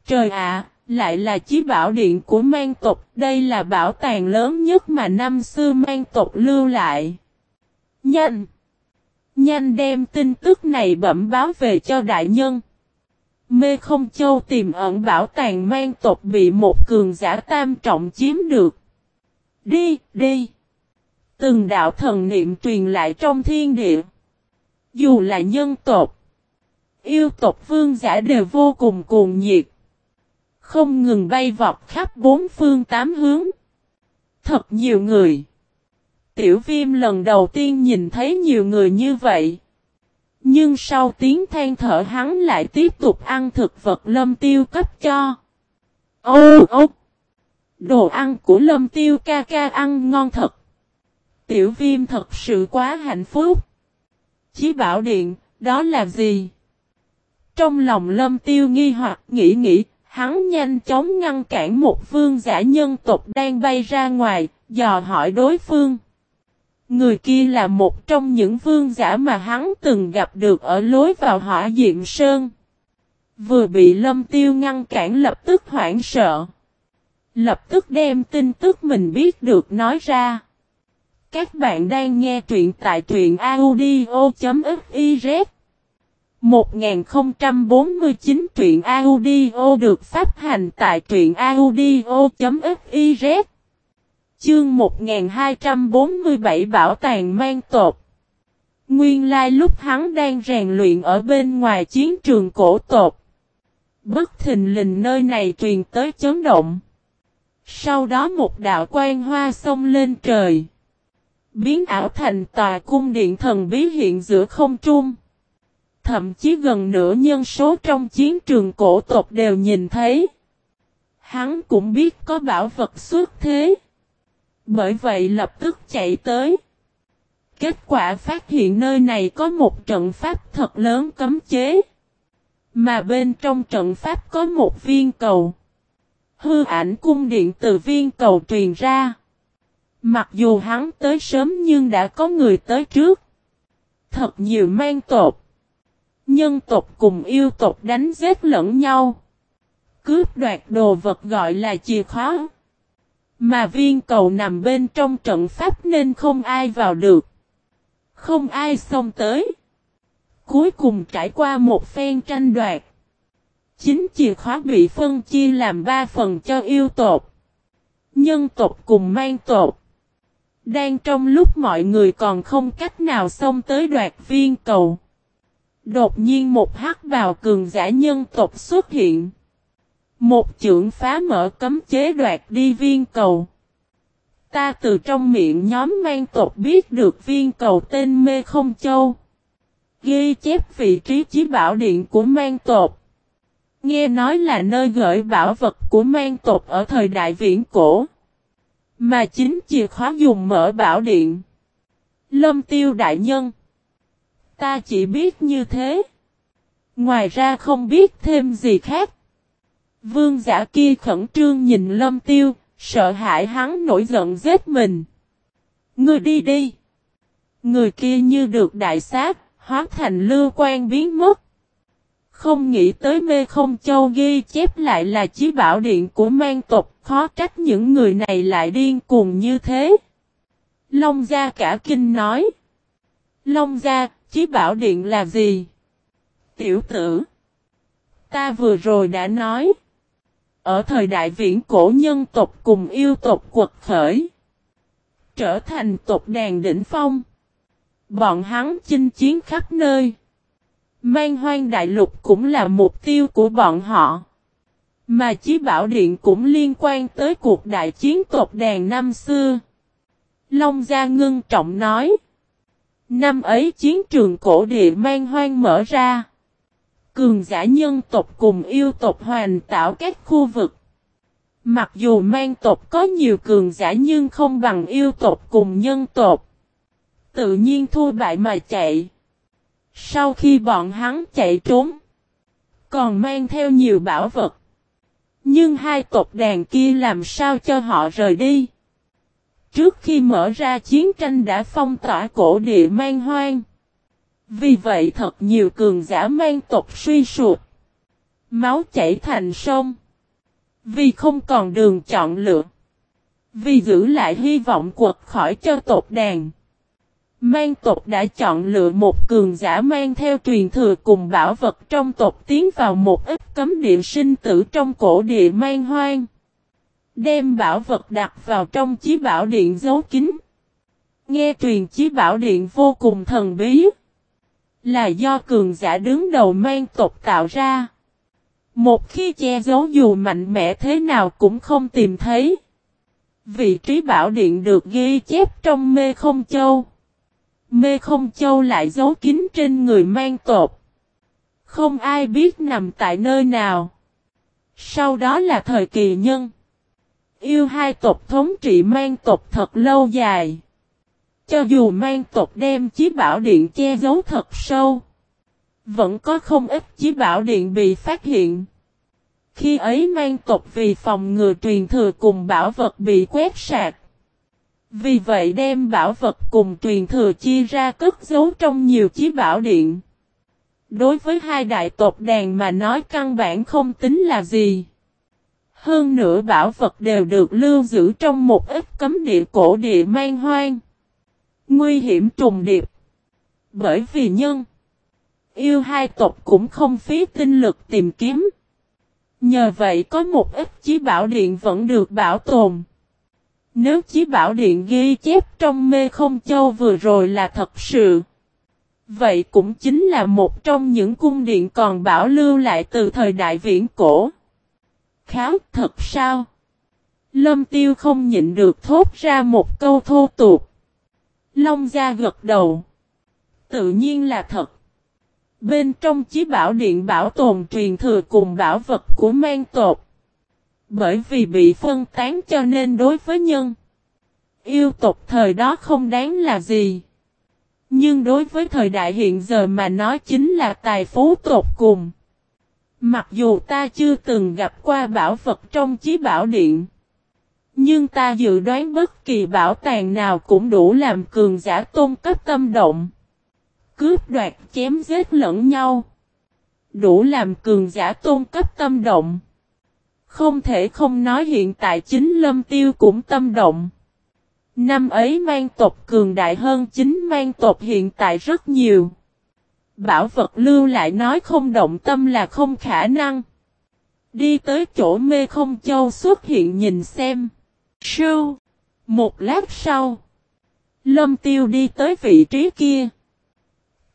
Trời ạ, lại là chí bảo điện của mang tộc, đây là bảo tàng lớn nhất mà năm xưa mang tộc lưu lại. Nhanh! Nhanh đem tin tức này bẩm báo về cho đại nhân. Mê không châu tìm ẩn bảo tàng mang tộc bị một cường giả tam trọng chiếm được. Đi, đi. Từng đạo thần niệm truyền lại trong thiên địa. Dù là nhân tộc, yêu tộc vương giả đều vô cùng cuồng nhiệt. Không ngừng bay vọt khắp bốn phương tám hướng. Thật nhiều người. Tiểu viêm lần đầu tiên nhìn thấy nhiều người như vậy. Nhưng sau tiếng than thở hắn lại tiếp tục ăn thực vật lâm tiêu cấp cho. Ô ô! Đồ ăn của lâm tiêu ca ca ăn ngon thật. Tiểu viêm thật sự quá hạnh phúc. Chí bảo điện, đó là gì? Trong lòng lâm tiêu nghi hoặc nghĩ nghĩ, hắn nhanh chóng ngăn cản một vương giả nhân tộc đang bay ra ngoài, dò hỏi đối phương. Người kia là một trong những vương giả mà hắn từng gặp được ở lối vào hỏa diệm sơn. Vừa bị lâm tiêu ngăn cản lập tức hoảng sợ. Lập tức đem tin tức mình biết được nói ra. Các bạn đang nghe truyện tại truyện audio.fiz 1049 truyện audio được phát hành tại truyện audio.fiz Chương 1247 Bảo tàng mang tột Nguyên lai lúc hắn đang rèn luyện ở bên ngoài chiến trường cổ tột. Bất thình lình nơi này truyền tới chấn động. Sau đó một đạo quan hoa sông lên trời. Biến ảo thành tòa cung điện thần bí hiện giữa không trung. Thậm chí gần nửa nhân số trong chiến trường cổ tộc đều nhìn thấy. Hắn cũng biết có bảo vật xuất thế. Bởi vậy lập tức chạy tới. Kết quả phát hiện nơi này có một trận pháp thật lớn cấm chế. Mà bên trong trận pháp có một viên cầu. Hư ảnh cung điện từ viên cầu truyền ra. Mặc dù hắn tới sớm nhưng đã có người tới trước. Thật nhiều mang tộc. Nhân tộc cùng yêu tộc đánh giết lẫn nhau. Cướp đoạt đồ vật gọi là chìa khóa. Mà viên cầu nằm bên trong trận pháp nên không ai vào được. Không ai xông tới. Cuối cùng trải qua một phen tranh đoạt. Chính chìa khóa bị phân chia làm ba phần cho yêu tộc. Nhân tộc cùng mang tộc. Đang trong lúc mọi người còn không cách nào xông tới đoạt viên cầu. Đột nhiên một hắc bào cường giả nhân tộc xuất hiện. Một trưởng phá mở cấm chế đoạt đi viên cầu. Ta từ trong miệng nhóm mang tộc biết được viên cầu tên Mê Không Châu. Ghi chép vị trí chí bảo điện của mang tộc. Nghe nói là nơi gửi bảo vật của mang tộc ở thời đại viễn cổ. Mà chính chìa khóa dùng mở bảo điện. Lâm tiêu đại nhân. Ta chỉ biết như thế. Ngoài ra không biết thêm gì khác. Vương giả kia khẩn trương nhìn lâm tiêu, sợ hãi hắn nổi giận giết mình. Ngươi đi đi. Người kia như được đại sát, hóa thành lưu quan biến mất. Không nghĩ tới mê không châu ghi chép lại là chí bảo điện của mang tộc, khó trách những người này lại điên cuồng như thế. Long gia cả kinh nói. Long gia, chí bảo điện là gì? Tiểu tử. Ta vừa rồi đã nói. Ở thời đại viễn cổ nhân tộc cùng yêu tộc quật khởi. Trở thành tộc đàn đỉnh phong. Bọn hắn chinh chiến khắp nơi. Mang hoang đại lục cũng là mục tiêu của bọn họ. Mà chí bảo điện cũng liên quan tới cuộc đại chiến tộc đàn năm xưa. Long Gia ngưng trọng nói. Năm ấy chiến trường cổ địa mang hoang mở ra. Cường giả nhân tộc cùng yêu tộc hoàn tạo các khu vực. Mặc dù mang tộc có nhiều cường giả nhưng không bằng yêu tộc cùng nhân tộc. Tự nhiên thua bại mà chạy. Sau khi bọn hắn chạy trốn, còn mang theo nhiều bảo vật. Nhưng hai tộc đàn kia làm sao cho họ rời đi? Trước khi mở ra chiến tranh đã phong tỏa cổ địa mang hoang. Vì vậy thật nhiều cường giả mang tộc suy sụp. Máu chảy thành sông. Vì không còn đường chọn lựa. Vì giữ lại hy vọng quật khỏi cho tộc đàn. Mang tộc đã chọn lựa một cường giả mang theo truyền thừa cùng bảo vật trong tộc tiến vào một ít cấm địa sinh tử trong cổ địa mang hoang. Đem bảo vật đặt vào trong chí bảo điện giấu kín. Nghe truyền chí bảo điện vô cùng thần bí. Là do cường giả đứng đầu mang tộc tạo ra. Một khi che giấu dù mạnh mẽ thế nào cũng không tìm thấy. Vị trí bảo điện được ghi chép trong mê không châu. Mê không châu lại giấu kín trên người mang tộc. Không ai biết nằm tại nơi nào. Sau đó là thời kỳ nhân. Yêu hai tộc thống trị mang tộc thật lâu dài. Cho dù mang tộc đem chí bảo điện che giấu thật sâu. Vẫn có không ít chí bảo điện bị phát hiện. Khi ấy mang tộc vì phòng ngừa truyền thừa cùng bảo vật bị quét sạc. Vì vậy đem bảo vật cùng truyền thừa chia ra cất giấu trong nhiều chí bảo điện. Đối với hai đại tộc đàn mà nói căn bản không tính là gì. Hơn nữa bảo vật đều được lưu giữ trong một ít cấm địa cổ địa man hoang. Nguy hiểm trùng điệp. Bởi vì nhân. Yêu hai tộc cũng không phí tinh lực tìm kiếm. Nhờ vậy có một ít chí bảo điện vẫn được bảo tồn. Nếu chí bảo điện ghi chép trong mê không châu vừa rồi là thật sự. Vậy cũng chính là một trong những cung điện còn bảo lưu lại từ thời đại viễn cổ. Kháo, thật sao? Lâm tiêu không nhịn được thốt ra một câu thô tục. Long gia gật đầu. Tự nhiên là thật. Bên trong chí bảo điện bảo tồn truyền thừa cùng bảo vật của mang tộc. Bởi vì bị phân tán cho nên đối với nhân. Yêu tộc thời đó không đáng là gì. Nhưng đối với thời đại hiện giờ mà nói chính là tài phú tột cùng. Mặc dù ta chưa từng gặp qua bảo vật trong chí bảo điện. Nhưng ta dự đoán bất kỳ bảo tàng nào cũng đủ làm cường giả tôn cấp tâm động. Cướp đoạt chém giết lẫn nhau. Đủ làm cường giả tôn cấp tâm động. Không thể không nói hiện tại chính lâm tiêu cũng tâm động. Năm ấy mang tộc cường đại hơn chính mang tộc hiện tại rất nhiều. Bảo vật lưu lại nói không động tâm là không khả năng. Đi tới chỗ mê không châu xuất hiện nhìn xem. Sưu. Một lát sau. Lâm tiêu đi tới vị trí kia.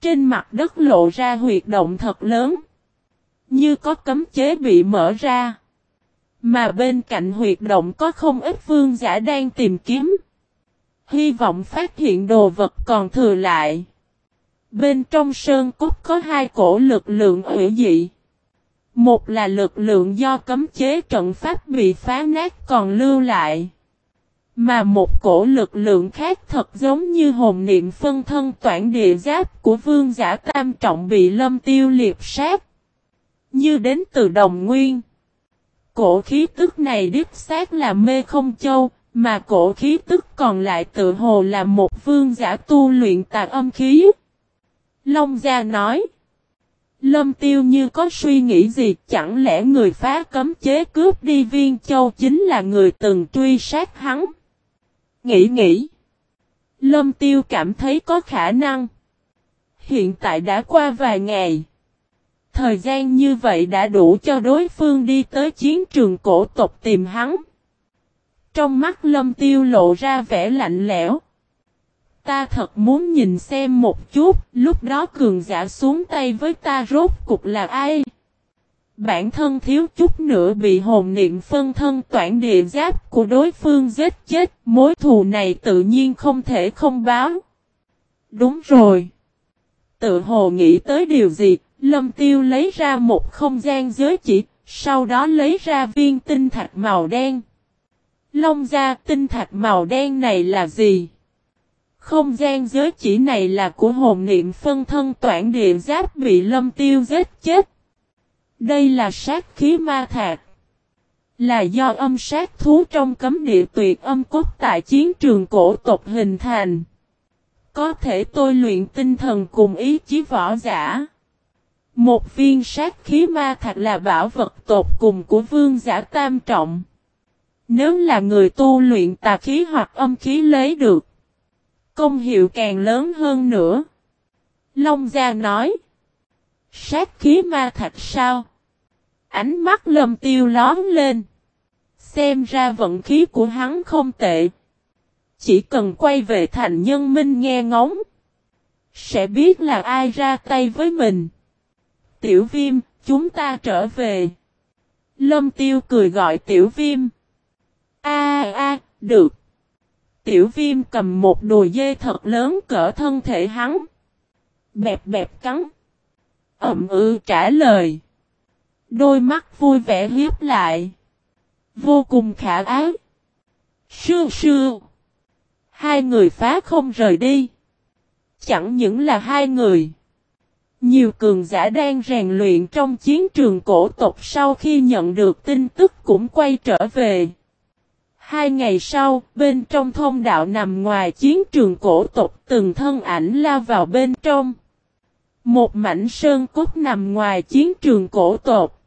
Trên mặt đất lộ ra huyệt động thật lớn. Như có cấm chế bị mở ra. Mà bên cạnh huyệt động có không ít vương giả đang tìm kiếm. Hy vọng phát hiện đồ vật còn thừa lại. Bên trong sơn cốt có hai cổ lực lượng hữu dị. Một là lực lượng do cấm chế trận pháp bị phá nát còn lưu lại. Mà một cổ lực lượng khác thật giống như hồn niệm phân thân toản địa giáp của vương giả tam trọng bị lâm tiêu liệp sát. Như đến từ đồng nguyên. Cổ khí tức này đích xác là mê không châu, mà cổ khí tức còn lại tự hồ là một vương giả tu luyện tạc âm khí. Long Gia nói. Lâm tiêu như có suy nghĩ gì chẳng lẽ người phá cấm chế cướp đi viên châu chính là người từng truy sát hắn. Nghĩ nghĩ. Lâm tiêu cảm thấy có khả năng. Hiện tại đã qua vài ngày. Thời gian như vậy đã đủ cho đối phương đi tới chiến trường cổ tộc tìm hắn. Trong mắt lâm tiêu lộ ra vẻ lạnh lẽo. Ta thật muốn nhìn xem một chút, lúc đó cường giả xuống tay với ta rốt cục là ai? Bản thân thiếu chút nữa bị hồn niệm phân thân toản địa giáp của đối phương giết chết, mối thù này tự nhiên không thể không báo. Đúng rồi. Tự hồ nghĩ tới điều gì, Lâm Tiêu lấy ra một không gian giới chỉ, sau đó lấy ra viên tinh thạch màu đen. Long ra tinh thạch màu đen này là gì? Không gian giới chỉ này là của hồn niệm phân thân toản địa giáp bị lâm tiêu giết chết. Đây là sát khí ma thạc. Là do âm sát thú trong cấm địa tuyệt âm cốt tại chiến trường cổ tộc hình thành. Có thể tôi luyện tinh thần cùng ý chí võ giả. Một viên sát khí ma thạch là bảo vật tột cùng của vương giả tam trọng. Nếu là người tu luyện tà khí hoặc âm khí lấy được, Công hiệu càng lớn hơn nữa. Long Gia nói. Sát khí ma thạch sao? Ánh mắt lâm tiêu lón lên. Xem ra vận khí của hắn không tệ. Chỉ cần quay về thành nhân minh nghe ngóng. Sẽ biết là ai ra tay với mình. Tiểu viêm, chúng ta trở về. Lâm tiêu cười gọi tiểu viêm. A a, được. Tiểu viêm cầm một đùi dê thật lớn cỡ thân thể hắn. Bẹp bẹp cắn. Ẩm ư trả lời. Đôi mắt vui vẻ hiếp lại. Vô cùng khả ái. Sư sư. Hai người phá không rời đi. Chẳng những là hai người. Nhiều cường giả đang rèn luyện trong chiến trường cổ tộc sau khi nhận được tin tức cũng quay trở về. Hai ngày sau, bên trong thông đạo nằm ngoài chiến trường cổ tộc từng thân ảnh lao vào bên trong. Một mảnh sơn cốt nằm ngoài chiến trường cổ tộc.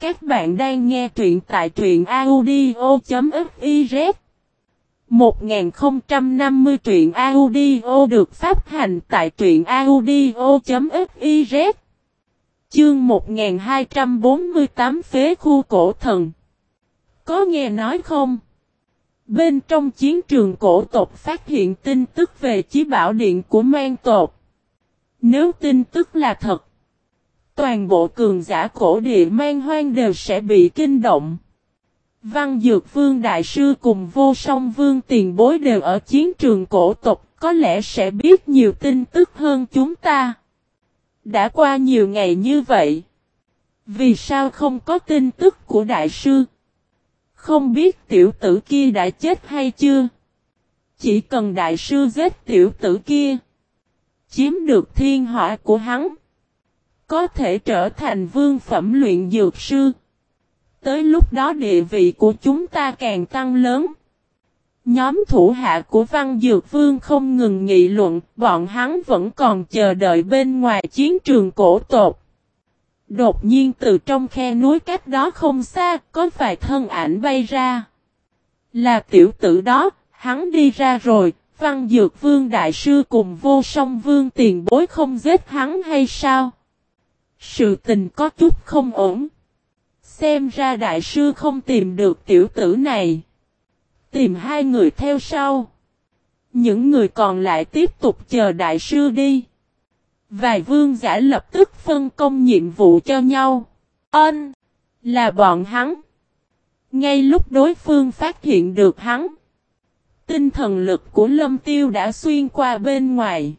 Các bạn đang nghe truyện tại truyện audio.fiz 1050 truyện audio được phát hành tại truyện audio.fiz Chương 1248 Phế khu cổ thần Có nghe nói không? Bên trong chiến trường cổ tộc phát hiện tin tức về chí bảo điện của mang tộc. Nếu tin tức là thật, toàn bộ cường giả cổ địa mang hoang đều sẽ bị kinh động. Văn Dược Vương Đại Sư cùng vô song Vương Tiền Bối đều ở chiến trường cổ tộc, có lẽ sẽ biết nhiều tin tức hơn chúng ta. Đã qua nhiều ngày như vậy. Vì sao không có tin tức của Đại Sư? Không biết tiểu tử kia đã chết hay chưa? Chỉ cần Đại Sư giết tiểu tử kia. Chiếm được thiên hỏa của hắn. Có thể trở thành vương phẩm luyện dược sư. Tới lúc đó địa vị của chúng ta càng tăng lớn. Nhóm thủ hạ của Văn Dược Vương không ngừng nghị luận, bọn hắn vẫn còn chờ đợi bên ngoài chiến trường cổ tột. Đột nhiên từ trong khe núi cách đó không xa, có vài thân ảnh bay ra. Là tiểu tử đó, hắn đi ra rồi, Văn Dược Vương Đại Sư cùng vô song Vương tiền bối không giết hắn hay sao? Sự tình có chút không ổn. Xem ra đại sư không tìm được tiểu tử này. Tìm hai người theo sau. Những người còn lại tiếp tục chờ đại sư đi. Vài vương giả lập tức phân công nhiệm vụ cho nhau. Ân! Là bọn hắn. Ngay lúc đối phương phát hiện được hắn. Tinh thần lực của lâm tiêu đã xuyên qua bên ngoài.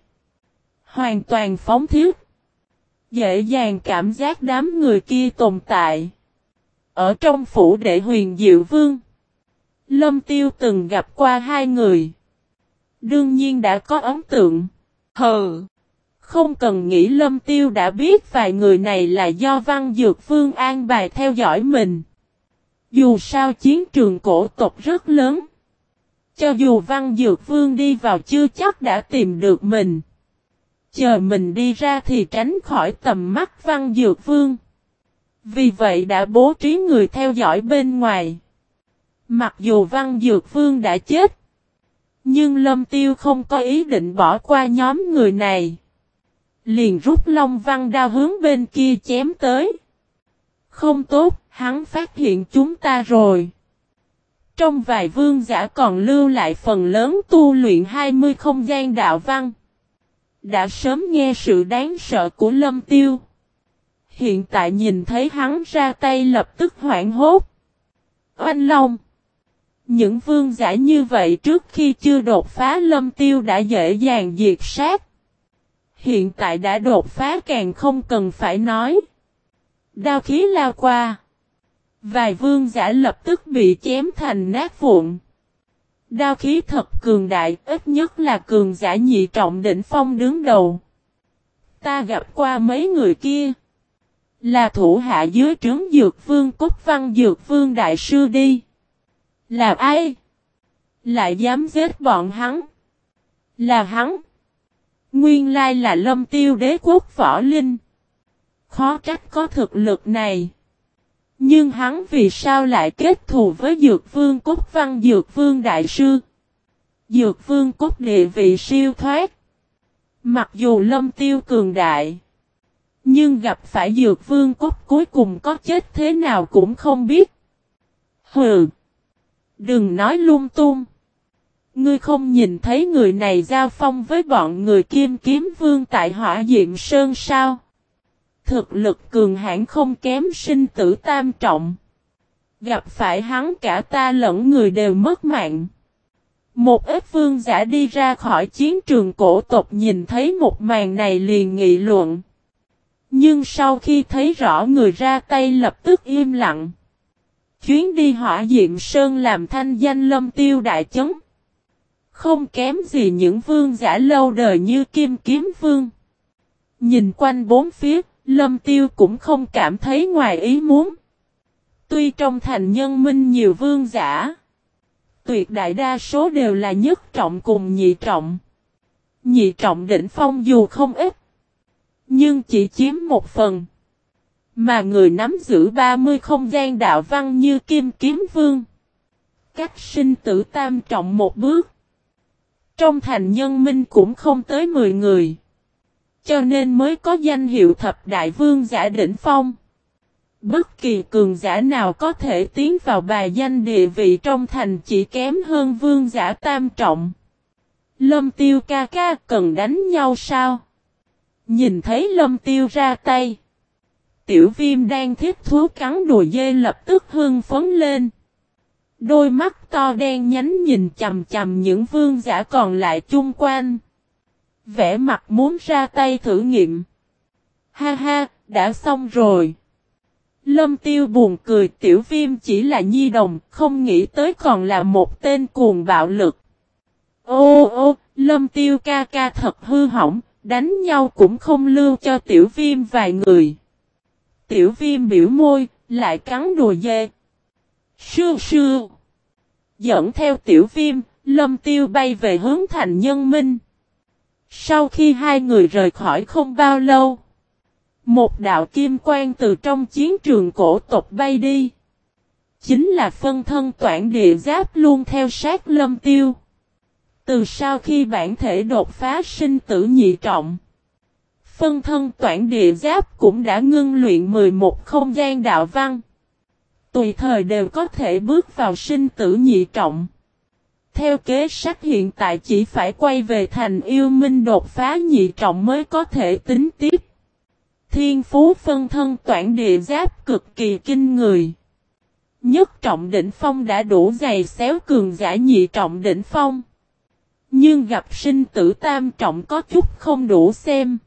Hoàn toàn phóng thiết. Dễ dàng cảm giác đám người kia tồn tại. Ở trong phủ đệ huyền diệu vương. Lâm tiêu từng gặp qua hai người. Đương nhiên đã có ấn tượng. hờ Không cần nghĩ lâm tiêu đã biết vài người này là do văn dược vương an bài theo dõi mình. Dù sao chiến trường cổ tộc rất lớn. Cho dù văn dược vương đi vào chưa chắc đã tìm được mình. Chờ mình đi ra thì tránh khỏi tầm mắt văn dược vương. Vì vậy đã bố trí người theo dõi bên ngoài. Mặc dù văn dược vương đã chết. Nhưng lâm tiêu không có ý định bỏ qua nhóm người này. Liền rút long văn đao hướng bên kia chém tới. Không tốt, hắn phát hiện chúng ta rồi. Trong vài vương giả còn lưu lại phần lớn tu luyện 20 không gian đạo văn. Đã sớm nghe sự đáng sợ của lâm tiêu. Hiện tại nhìn thấy hắn ra tay lập tức hoảng hốt. Oanh Long Những vương giả như vậy trước khi chưa đột phá lâm tiêu đã dễ dàng diệt sát. Hiện tại đã đột phá càng không cần phải nói. Đao khí lao qua. Vài vương giả lập tức bị chém thành nát vụn. Đao khí thật cường đại, ít nhất là cường giả nhị trọng đỉnh phong đứng đầu. Ta gặp qua mấy người kia. Là thủ hạ dưới trướng Dược Vương Cốt Văn Dược Vương Đại Sư đi. Là ai? Lại dám giết bọn hắn? Là hắn. Nguyên lai là lâm tiêu đế quốc võ linh. Khó trách có thực lực này. Nhưng hắn vì sao lại kết thù với Dược Vương Cốt Văn, Dược Vương Đại Sư? Dược vương cốt địa vị siêu thoát. Mặc dù lâm tiêu cường đại. Nhưng gặp phải dược vương cốt cuối cùng có chết thế nào cũng không biết. Hừ. Đừng nói lung tung. Ngươi không nhìn thấy người này giao phong với bọn người kim kiếm vương tại hỏa diệm sơn sao? Thực lực cường hãn không kém sinh tử tam trọng. Gặp phải hắn cả ta lẫn người đều mất mạng. Một ít vương giả đi ra khỏi chiến trường cổ tộc nhìn thấy một màn này liền nghị luận. Nhưng sau khi thấy rõ người ra tay lập tức im lặng. Chuyến đi hỏa diện sơn làm thanh danh lâm tiêu đại chấn. Không kém gì những vương giả lâu đời như kim kiếm vương. Nhìn quanh bốn phía, lâm tiêu cũng không cảm thấy ngoài ý muốn. Tuy trong thành nhân minh nhiều vương giả, tuyệt đại đa số đều là nhất trọng cùng nhị trọng. Nhị trọng đỉnh phong dù không ít, nhưng chỉ chiếm một phần. Mà người nắm giữ 30 không gian đạo văn như Kim Kiếm Vương. Cách sinh tử tam trọng một bước. Trong thành nhân minh cũng không tới 10 người. Cho nên mới có danh hiệu thập đại vương giả đỉnh phong. Bất kỳ cường giả nào có thể tiến vào bài danh địa vị trong thành chỉ kém hơn vương giả tam trọng. Lâm tiêu ca ca cần đánh nhau sao? Nhìn thấy lâm tiêu ra tay. Tiểu viêm đang thiết thú cắn đùi dê lập tức hương phấn lên. Đôi mắt to đen nhánh nhìn chầm chầm những vương giả còn lại chung quanh. Vẽ mặt muốn ra tay thử nghiệm. Ha ha, đã xong rồi. Lâm tiêu buồn cười tiểu viêm chỉ là nhi đồng, không nghĩ tới còn là một tên cuồng bạo lực. Ô ô, lâm tiêu ca ca thật hư hỏng, đánh nhau cũng không lưu cho tiểu viêm vài người. Tiểu viêm biểu môi, lại cắn đùa dê. Sư sư. Dẫn theo tiểu viêm, lâm tiêu bay về hướng thành nhân minh. Sau khi hai người rời khỏi không bao lâu. Một đạo kim quang từ trong chiến trường cổ tộc bay đi. Chính là phân thân toản địa giáp luôn theo sát lâm tiêu. Từ sau khi bản thể đột phá sinh tử nhị trọng. Phân thân toản địa giáp cũng đã ngưng luyện 11 không gian đạo văn. Tùy thời đều có thể bước vào sinh tử nhị trọng. Theo kế sách hiện tại chỉ phải quay về thành yêu minh đột phá nhị trọng mới có thể tính tiếp. Thiên phú phân thân toản địa giáp cực kỳ kinh người. Nhất trọng đỉnh phong đã đủ dày xéo cường giả nhị trọng đỉnh phong. Nhưng gặp sinh tử tam trọng có chút không đủ xem.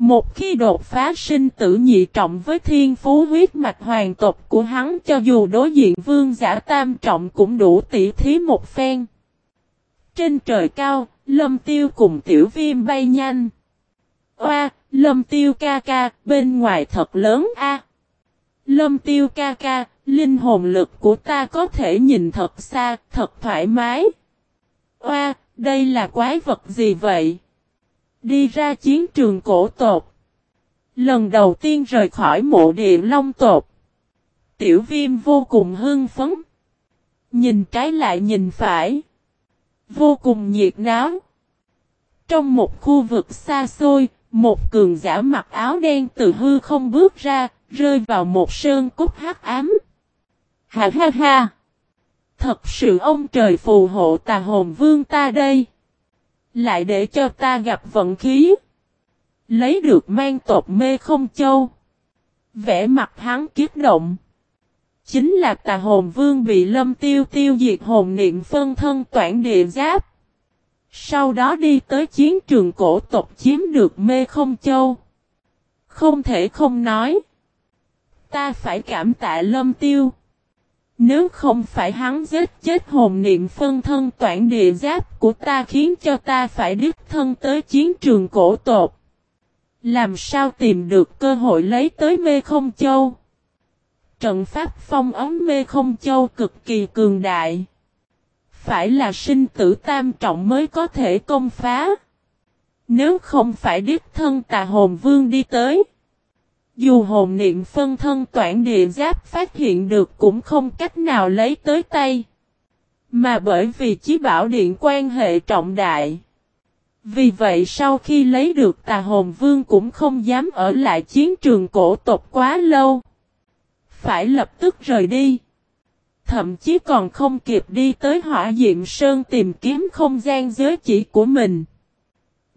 Một khi đột phá sinh tử nhị trọng với thiên phú huyết mạch hoàng tộc của hắn cho dù đối diện vương giả tam trọng cũng đủ tỉ thí một phen. Trên trời cao, lâm tiêu cùng tiểu viêm bay nhanh. Oa, lâm tiêu ca ca, bên ngoài thật lớn a. Lâm tiêu ca ca, linh hồn lực của ta có thể nhìn thật xa, thật thoải mái. Oa, đây là quái vật gì vậy? Đi ra chiến trường cổ tột. Lần đầu tiên rời khỏi mộ địa long tột. Tiểu viêm vô cùng hưng phấn. Nhìn trái lại nhìn phải. Vô cùng nhiệt náo. Trong một khu vực xa xôi, một cường giả mặc áo đen từ hư không bước ra, rơi vào một sơn cốt hắc ám. Ha ha ha! Thật sự ông trời phù hộ tà hồn vương ta đây. Lại để cho ta gặp vận khí. Lấy được mang tộc mê không châu. Vẽ mặt hắn kiếp động. Chính là tà hồn vương bị lâm tiêu tiêu diệt hồn niệm phân thân toản địa giáp. Sau đó đi tới chiến trường cổ tộc chiếm được mê không châu. Không thể không nói. Ta phải cảm tạ lâm tiêu. Nếu không phải hắn giết chết hồn niệm phân thân toản địa giáp của ta khiến cho ta phải đích thân tới chiến trường cổ tột. Làm sao tìm được cơ hội lấy tới mê không châu? Trận pháp phong ấm mê không châu cực kỳ cường đại. Phải là sinh tử tam trọng mới có thể công phá. Nếu không phải đích thân tà hồn vương đi tới. Dù hồn niệm phân thân toản địa giáp phát hiện được cũng không cách nào lấy tới tay. Mà bởi vì chí bảo điện quan hệ trọng đại. Vì vậy sau khi lấy được tà hồn vương cũng không dám ở lại chiến trường cổ tộc quá lâu. Phải lập tức rời đi. Thậm chí còn không kịp đi tới hỏa diệm sơn tìm kiếm không gian giới chỉ của mình.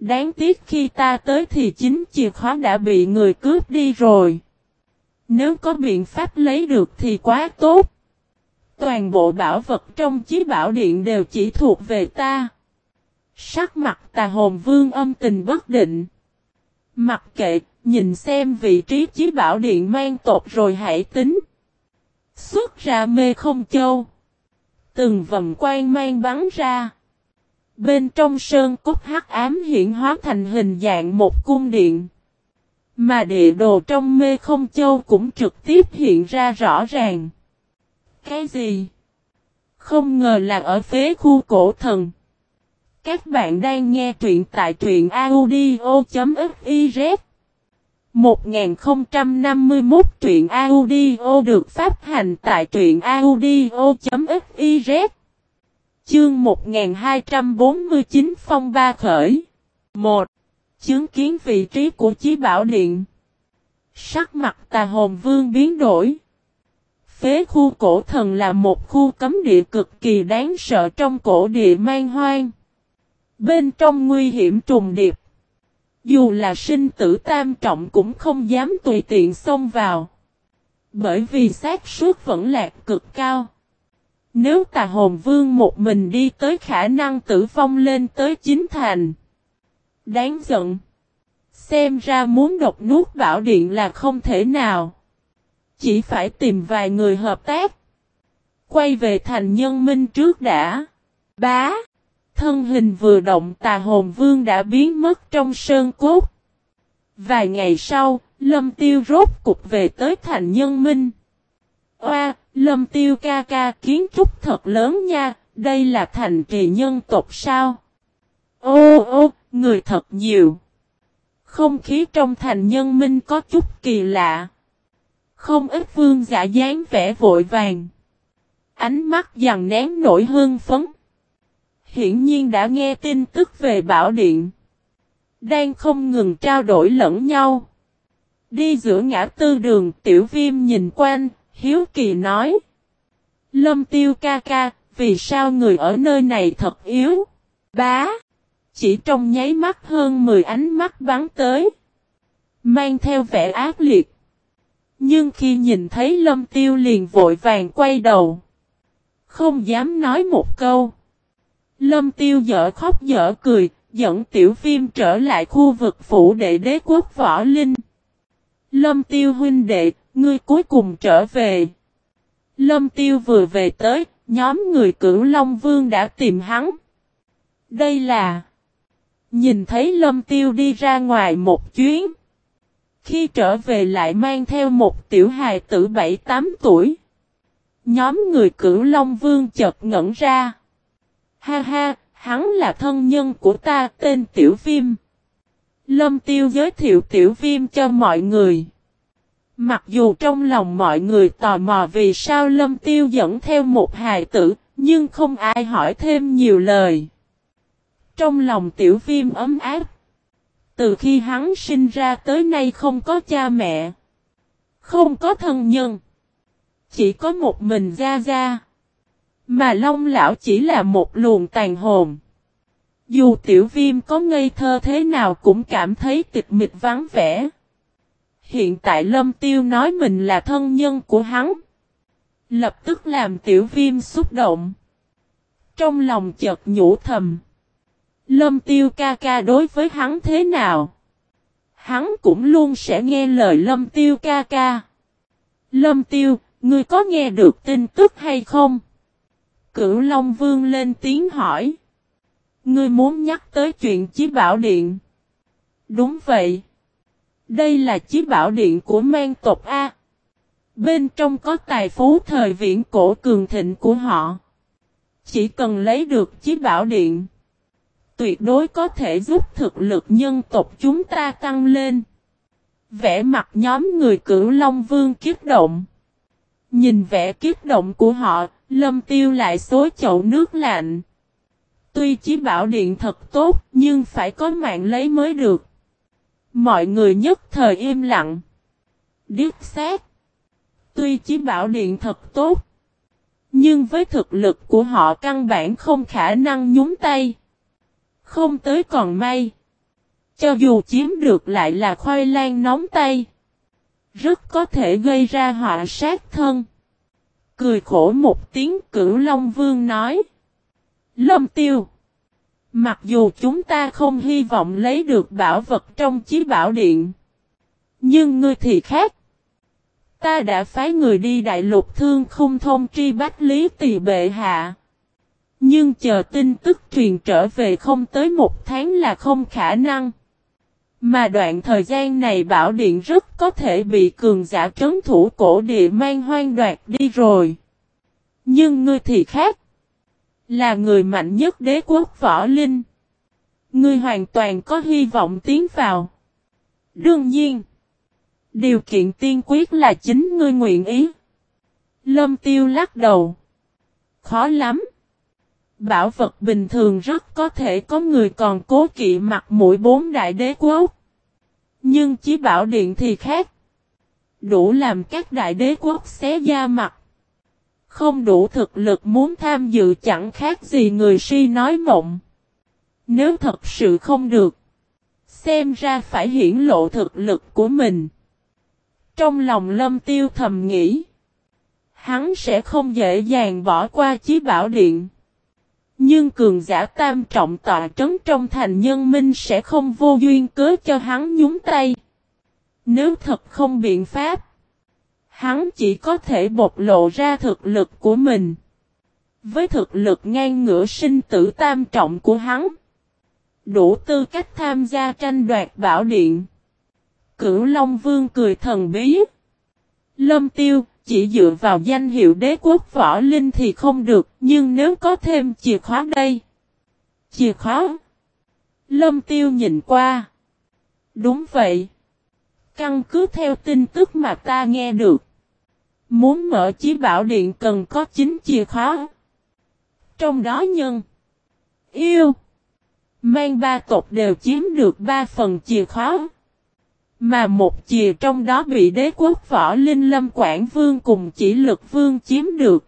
Đáng tiếc khi ta tới thì chính chìa khóa đã bị người cướp đi rồi. Nếu có biện pháp lấy được thì quá tốt. Toàn bộ bảo vật trong chí bảo điện đều chỉ thuộc về ta. Sắc mặt tà hồn vương âm tình bất định. Mặc kệ, nhìn xem vị trí chí bảo điện mang tột rồi hãy tính. Xuất ra mê không châu. Từng vầm quang mang bắn ra. Bên trong sơn cốt hắc ám hiện hóa thành hình dạng một cung điện. Mà địa đồ trong mê không châu cũng trực tiếp hiện ra rõ ràng. Cái gì? Không ngờ là ở phế khu cổ thần. Các bạn đang nghe truyện tại truyện audio.fiz 1051 truyện audio được phát hành tại truyện audio.fiz Chương 1249 Phong Ba Khởi. 1. Chứng kiến vị trí của Chí Bảo Điện. Sắc mặt tà hồn vương biến đổi. Phế khu cổ thần là một khu cấm địa cực kỳ đáng sợ trong cổ địa man hoang. Bên trong nguy hiểm trùng điệp. Dù là sinh tử tam trọng cũng không dám tùy tiện xông vào. Bởi vì xác suất vẫn lạc cực cao nếu tà hồn vương một mình đi tới khả năng tử vong lên tới chính thành. Đáng giận. Xem ra muốn độc nuốt bảo điện là không thể nào. Chỉ phải tìm vài người hợp tác. Quay về thành nhân minh trước đã. Bá. Thân hình vừa động tà hồn vương đã biến mất trong sơn cốt. Vài ngày sau, lâm tiêu rốt cục về tới thành nhân minh. Oa, Lâm tiêu ca ca kiến trúc thật lớn nha, đây là thành trì nhân tộc sao? Ô ô, người thật nhiều. Không khí trong thành nhân minh có chút kỳ lạ. Không ít vương giả dáng vẻ vội vàng. Ánh mắt dằn nén nổi hương phấn. Hiển nhiên đã nghe tin tức về bảo điện. Đang không ngừng trao đổi lẫn nhau. Đi giữa ngã tư đường tiểu viêm nhìn quanh, Hiếu Kỳ nói. Lâm tiêu ca ca, vì sao người ở nơi này thật yếu? Bá! Chỉ trong nháy mắt hơn 10 ánh mắt bắn tới. Mang theo vẻ ác liệt. Nhưng khi nhìn thấy lâm tiêu liền vội vàng quay đầu. Không dám nói một câu. Lâm tiêu dở khóc dở cười, dẫn tiểu viêm trở lại khu vực phủ đệ đế quốc võ linh. Lâm tiêu huynh đệ, ngươi cuối cùng trở về. Lâm tiêu vừa về tới, nhóm người cửu Long Vương đã tìm hắn. Đây là... Nhìn thấy lâm tiêu đi ra ngoài một chuyến. Khi trở về lại mang theo một tiểu hài tử 7-8 tuổi. Nhóm người cửu Long Vương chợt ngẩn ra. Ha ha, hắn là thân nhân của ta tên Tiểu Viêm. Lâm Tiêu giới thiệu Tiểu Viêm cho mọi người. Mặc dù trong lòng mọi người tò mò vì sao Lâm Tiêu dẫn theo một hài tử, nhưng không ai hỏi thêm nhiều lời. Trong lòng tiểu viêm ấm áp. Từ khi hắn sinh ra tới nay không có cha mẹ. Không có thân nhân. Chỉ có một mình ra ra. Mà Long Lão chỉ là một luồng tàn hồn. Dù tiểu viêm có ngây thơ thế nào cũng cảm thấy tịch mịch vắng vẻ. Hiện tại Lâm Tiêu nói mình là thân nhân của hắn. Lập tức làm tiểu viêm xúc động. Trong lòng chợt nhủ thầm. Lâm Tiêu ca ca đối với hắn thế nào? Hắn cũng luôn sẽ nghe lời Lâm Tiêu ca ca. Lâm Tiêu, ngươi có nghe được tin tức hay không? Cửu Long Vương lên tiếng hỏi. Ngươi muốn nhắc tới chuyện chí bảo điện. Đúng vậy. Đây là chí bảo điện của mang tộc A. Bên trong có tài phú thời viễn cổ cường thịnh của họ. Chỉ cần lấy được chí bảo điện. Tuyệt đối có thể giúp thực lực nhân tộc chúng ta tăng lên. Vẽ mặt nhóm người cửu Long Vương kiếp động. Nhìn vẻ kiếp động của họ, Lâm tiêu lại xối chậu nước lạnh. Tuy chí bảo điện thật tốt, nhưng phải có mạng lấy mới được. Mọi người nhất thời im lặng. Điếc xác. Tuy chí bảo điện thật tốt. Nhưng với thực lực của họ căn bản không khả năng nhúng tay. Không tới còn may. Cho dù chiếm được lại là khoai lang nóng tay. Rất có thể gây ra họa sát thân. Cười khổ một tiếng cửu Long Vương nói. Lâm tiêu. Mặc dù chúng ta không hy vọng lấy được bảo vật trong chí bảo điện. Nhưng ngươi thì khác. Ta đã phái người đi đại lục thương không thông tri bách lý tỳ bệ hạ. Nhưng chờ tin tức truyền trở về không tới một tháng là không khả năng. Mà đoạn thời gian này bảo điện rất có thể bị cường giả trấn thủ cổ địa mang hoang đoạt đi rồi. Nhưng ngươi thì khác. Là người mạnh nhất đế quốc võ linh. Ngươi hoàn toàn có hy vọng tiến vào. Đương nhiên. Điều kiện tiên quyết là chính ngươi nguyện ý. Lâm tiêu lắc đầu. Khó lắm. Bảo vật bình thường rất có thể có người còn cố kỵ mặt mũi bốn đại đế quốc. Nhưng chí bảo điện thì khác. Đủ làm các đại đế quốc xé da mặt. Không đủ thực lực muốn tham dự chẳng khác gì người si nói mộng. Nếu thật sự không được. Xem ra phải hiển lộ thực lực của mình. Trong lòng lâm tiêu thầm nghĩ. Hắn sẽ không dễ dàng bỏ qua chí bảo điện. Nhưng cường giả tam trọng tọa trấn trong thành nhân minh sẽ không vô duyên cớ cho hắn nhúng tay. Nếu thật không biện pháp, hắn chỉ có thể bộc lộ ra thực lực của mình. Với thực lực ngang ngửa sinh tử tam trọng của hắn, đủ tư cách tham gia tranh đoạt bảo điện. Cửu Long Vương cười thần bí. Lâm Tiêu, chỉ dựa vào danh hiệu đế quốc võ linh thì không được, nhưng nếu có thêm chìa khóa đây. Chìa khóa. Lâm Tiêu nhìn qua. Đúng vậy. Căn cứ theo tin tức mà ta nghe được. Muốn mở chí bảo điện cần có 9 chìa khóa. Trong đó nhân. Yêu. Mang ba tộc đều chiếm được 3 phần chìa khóa. Mà một chìa trong đó bị đế quốc võ linh lâm quảng vương cùng chỉ lực vương chiếm được.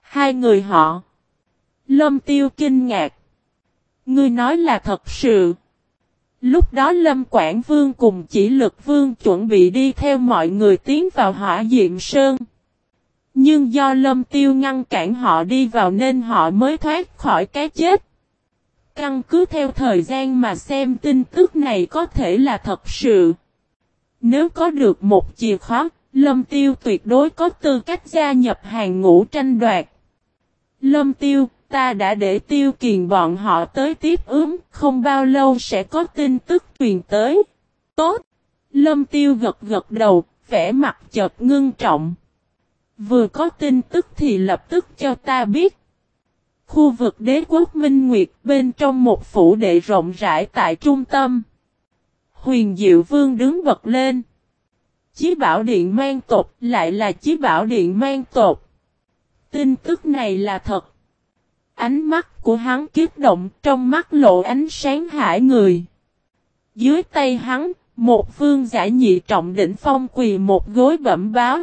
Hai người họ. Lâm tiêu kinh ngạc. Ngươi nói là thật sự. Lúc đó Lâm Quảng Vương cùng chỉ lực vương chuẩn bị đi theo mọi người tiến vào hỏa diệm sơn. Nhưng do Lâm Tiêu ngăn cản họ đi vào nên họ mới thoát khỏi cái chết. Căn cứ theo thời gian mà xem tin tức này có thể là thật sự. Nếu có được một chìa khóa, Lâm Tiêu tuyệt đối có tư cách gia nhập hàng ngũ tranh đoạt. Lâm Tiêu, ta đã để tiêu kiền bọn họ tới tiếp ứng, không bao lâu sẽ có tin tức truyền tới. Tốt! Lâm Tiêu gật gật đầu, vẻ mặt chợt ngưng trọng. Vừa có tin tức thì lập tức cho ta biết. Khu vực đế quốc Minh Nguyệt bên trong một phủ đệ rộng rãi tại trung tâm. Huyền Diệu Vương đứng bật lên. Chí bảo điện mang tột lại là chí bảo điện mang tột. Tin tức này là thật. Ánh mắt của hắn kiếp động trong mắt lộ ánh sáng hải người. Dưới tay hắn, một vương giả nhị trọng đỉnh phong quỳ một gối bẩm báo.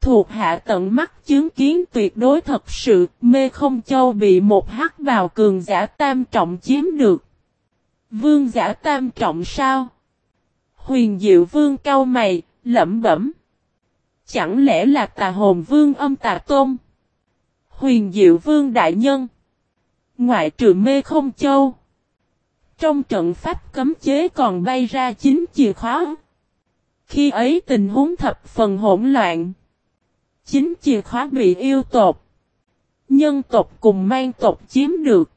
Thuộc hạ tận mắt chứng kiến tuyệt đối thật sự, mê không châu bị một hắc vào cường giả tam trọng chiếm được. Vương giả tam trọng sao? Huyền diệu vương cao mày, lẩm bẩm. Chẳng lẽ là tà hồn vương âm tà tôn? Huyền diệu vương đại nhân. Ngoại trừ mê không châu. Trong trận pháp cấm chế còn bay ra chính chìa khóa. Khi ấy tình huống thập phần hỗn loạn. Chính chìa khóa bị yêu tộc. Nhân tộc cùng mang tộc chiếm được.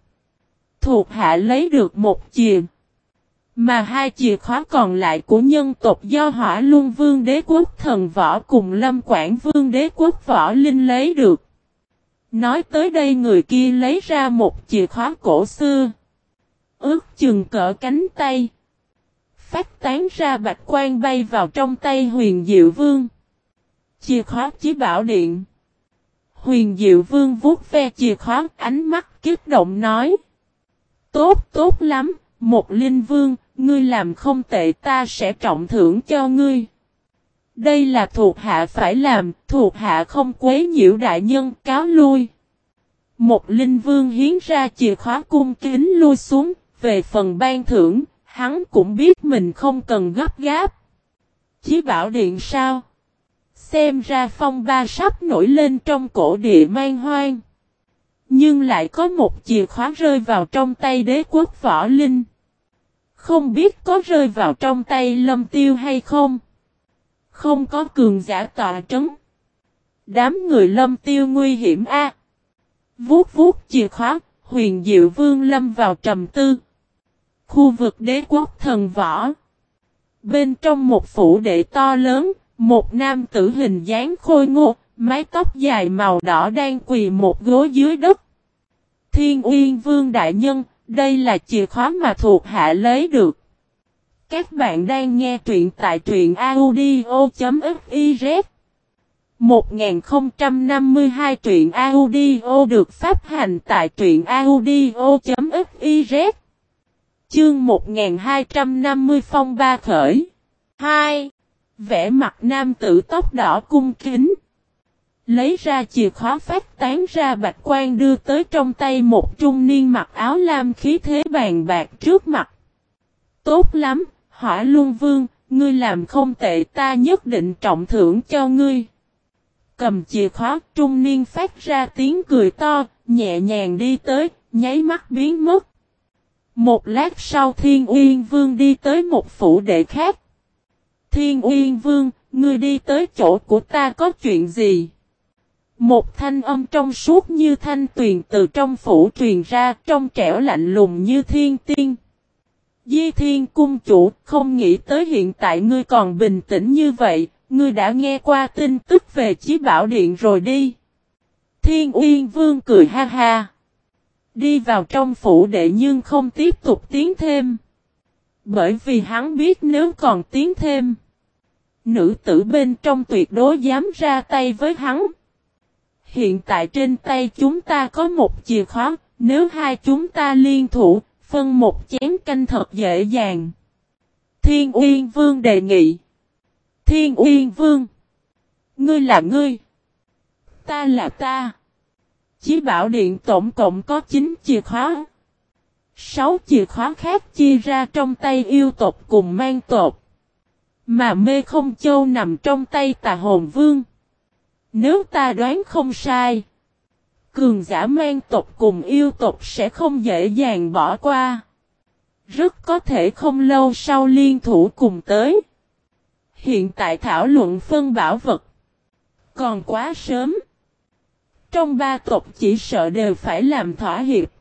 Thuộc hạ lấy được một chìa. Mà hai chìa khóa còn lại của nhân tộc do hỏa luân vương đế quốc thần võ cùng lâm quảng vương đế quốc võ linh lấy được. Nói tới đây người kia lấy ra một chìa khóa cổ xưa. Ước chừng cỡ cánh tay. Phát tán ra bạch quan bay vào trong tay huyền diệu vương. Chìa khóa chí bảo điện. Huyền Diệu Vương vuốt ve chìa khóa, ánh mắt kiếp động nói. Tốt, tốt lắm, một linh vương, ngươi làm không tệ ta sẽ trọng thưởng cho ngươi. Đây là thuộc hạ phải làm, thuộc hạ không quấy nhiễu đại nhân cáo lui. Một linh vương hiến ra chìa khóa cung kính lui xuống, về phần ban thưởng, hắn cũng biết mình không cần gấp gáp. Chí bảo điện sao? Xem ra phong ba sắp nổi lên trong cổ địa man hoang. Nhưng lại có một chìa khóa rơi vào trong tay đế quốc võ linh. Không biết có rơi vào trong tay lâm tiêu hay không. Không có cường giả tọa trấn. Đám người lâm tiêu nguy hiểm a. Vuốt vuốt chìa khóa, huyền diệu vương lâm vào trầm tư. Khu vực đế quốc thần võ. Bên trong một phủ đệ to lớn, một nam tử hình dáng khôi ngô, mái tóc dài màu đỏ đang quỳ một gối dưới đất. Thiên Uyên Vương Đại Nhân, đây là chìa khóa mà thuộc hạ lấy được. Các bạn đang nghe truyện tại truyện audio.fiz 1052 truyện audio được phát hành tại truyện audio.fiz Chương 1250 phong ba khởi 2. Vẽ mặt nam tử tóc đỏ cung kính Lấy ra chìa khóa phát tán ra bạch quan đưa tới trong tay một trung niên mặc áo lam khí thế bàn bạc trước mặt. Tốt lắm, hỏa luân vương, ngươi làm không tệ ta nhất định trọng thưởng cho ngươi. Cầm chìa khóa trung niên phát ra tiếng cười to, nhẹ nhàng đi tới, nháy mắt biến mất. Một lát sau Thiên Uyên Vương đi tới một phủ đệ khác. Thiên Uyên Vương, ngươi đi tới chỗ của ta có chuyện gì? Một thanh âm trong suốt như thanh tuyền từ trong phủ truyền ra trong trẻo lạnh lùng như thiên tiên. Di thiên cung chủ không nghĩ tới hiện tại ngươi còn bình tĩnh như vậy, ngươi đã nghe qua tin tức về chí bảo điện rồi đi. Thiên Uyên Vương cười ha ha. Đi vào trong phủ đệ nhưng không tiếp tục tiến thêm. Bởi vì hắn biết nếu còn tiến thêm. Nữ tử bên trong tuyệt đối dám ra tay với hắn. Hiện tại trên tay chúng ta có một chìa khóa, nếu hai chúng ta liên thủ, phân một chén canh thật dễ dàng. Thiên Uyên Vương đề nghị. Thiên Uyên Vương. Ngươi là ngươi. Ta là ta. Chí bảo điện tổng cộng có 9 chìa khóa. 6 chìa khóa khác chia ra trong tay yêu tộc cùng mang tộc. Mà mê không châu nằm trong tay tà hồn vương. Nếu ta đoán không sai. Cường giả mang tộc cùng yêu tộc sẽ không dễ dàng bỏ qua. Rất có thể không lâu sau liên thủ cùng tới. Hiện tại thảo luận phân bảo vật. Còn quá sớm. Trong ba tộc chỉ sợ đều phải làm thỏa hiệp.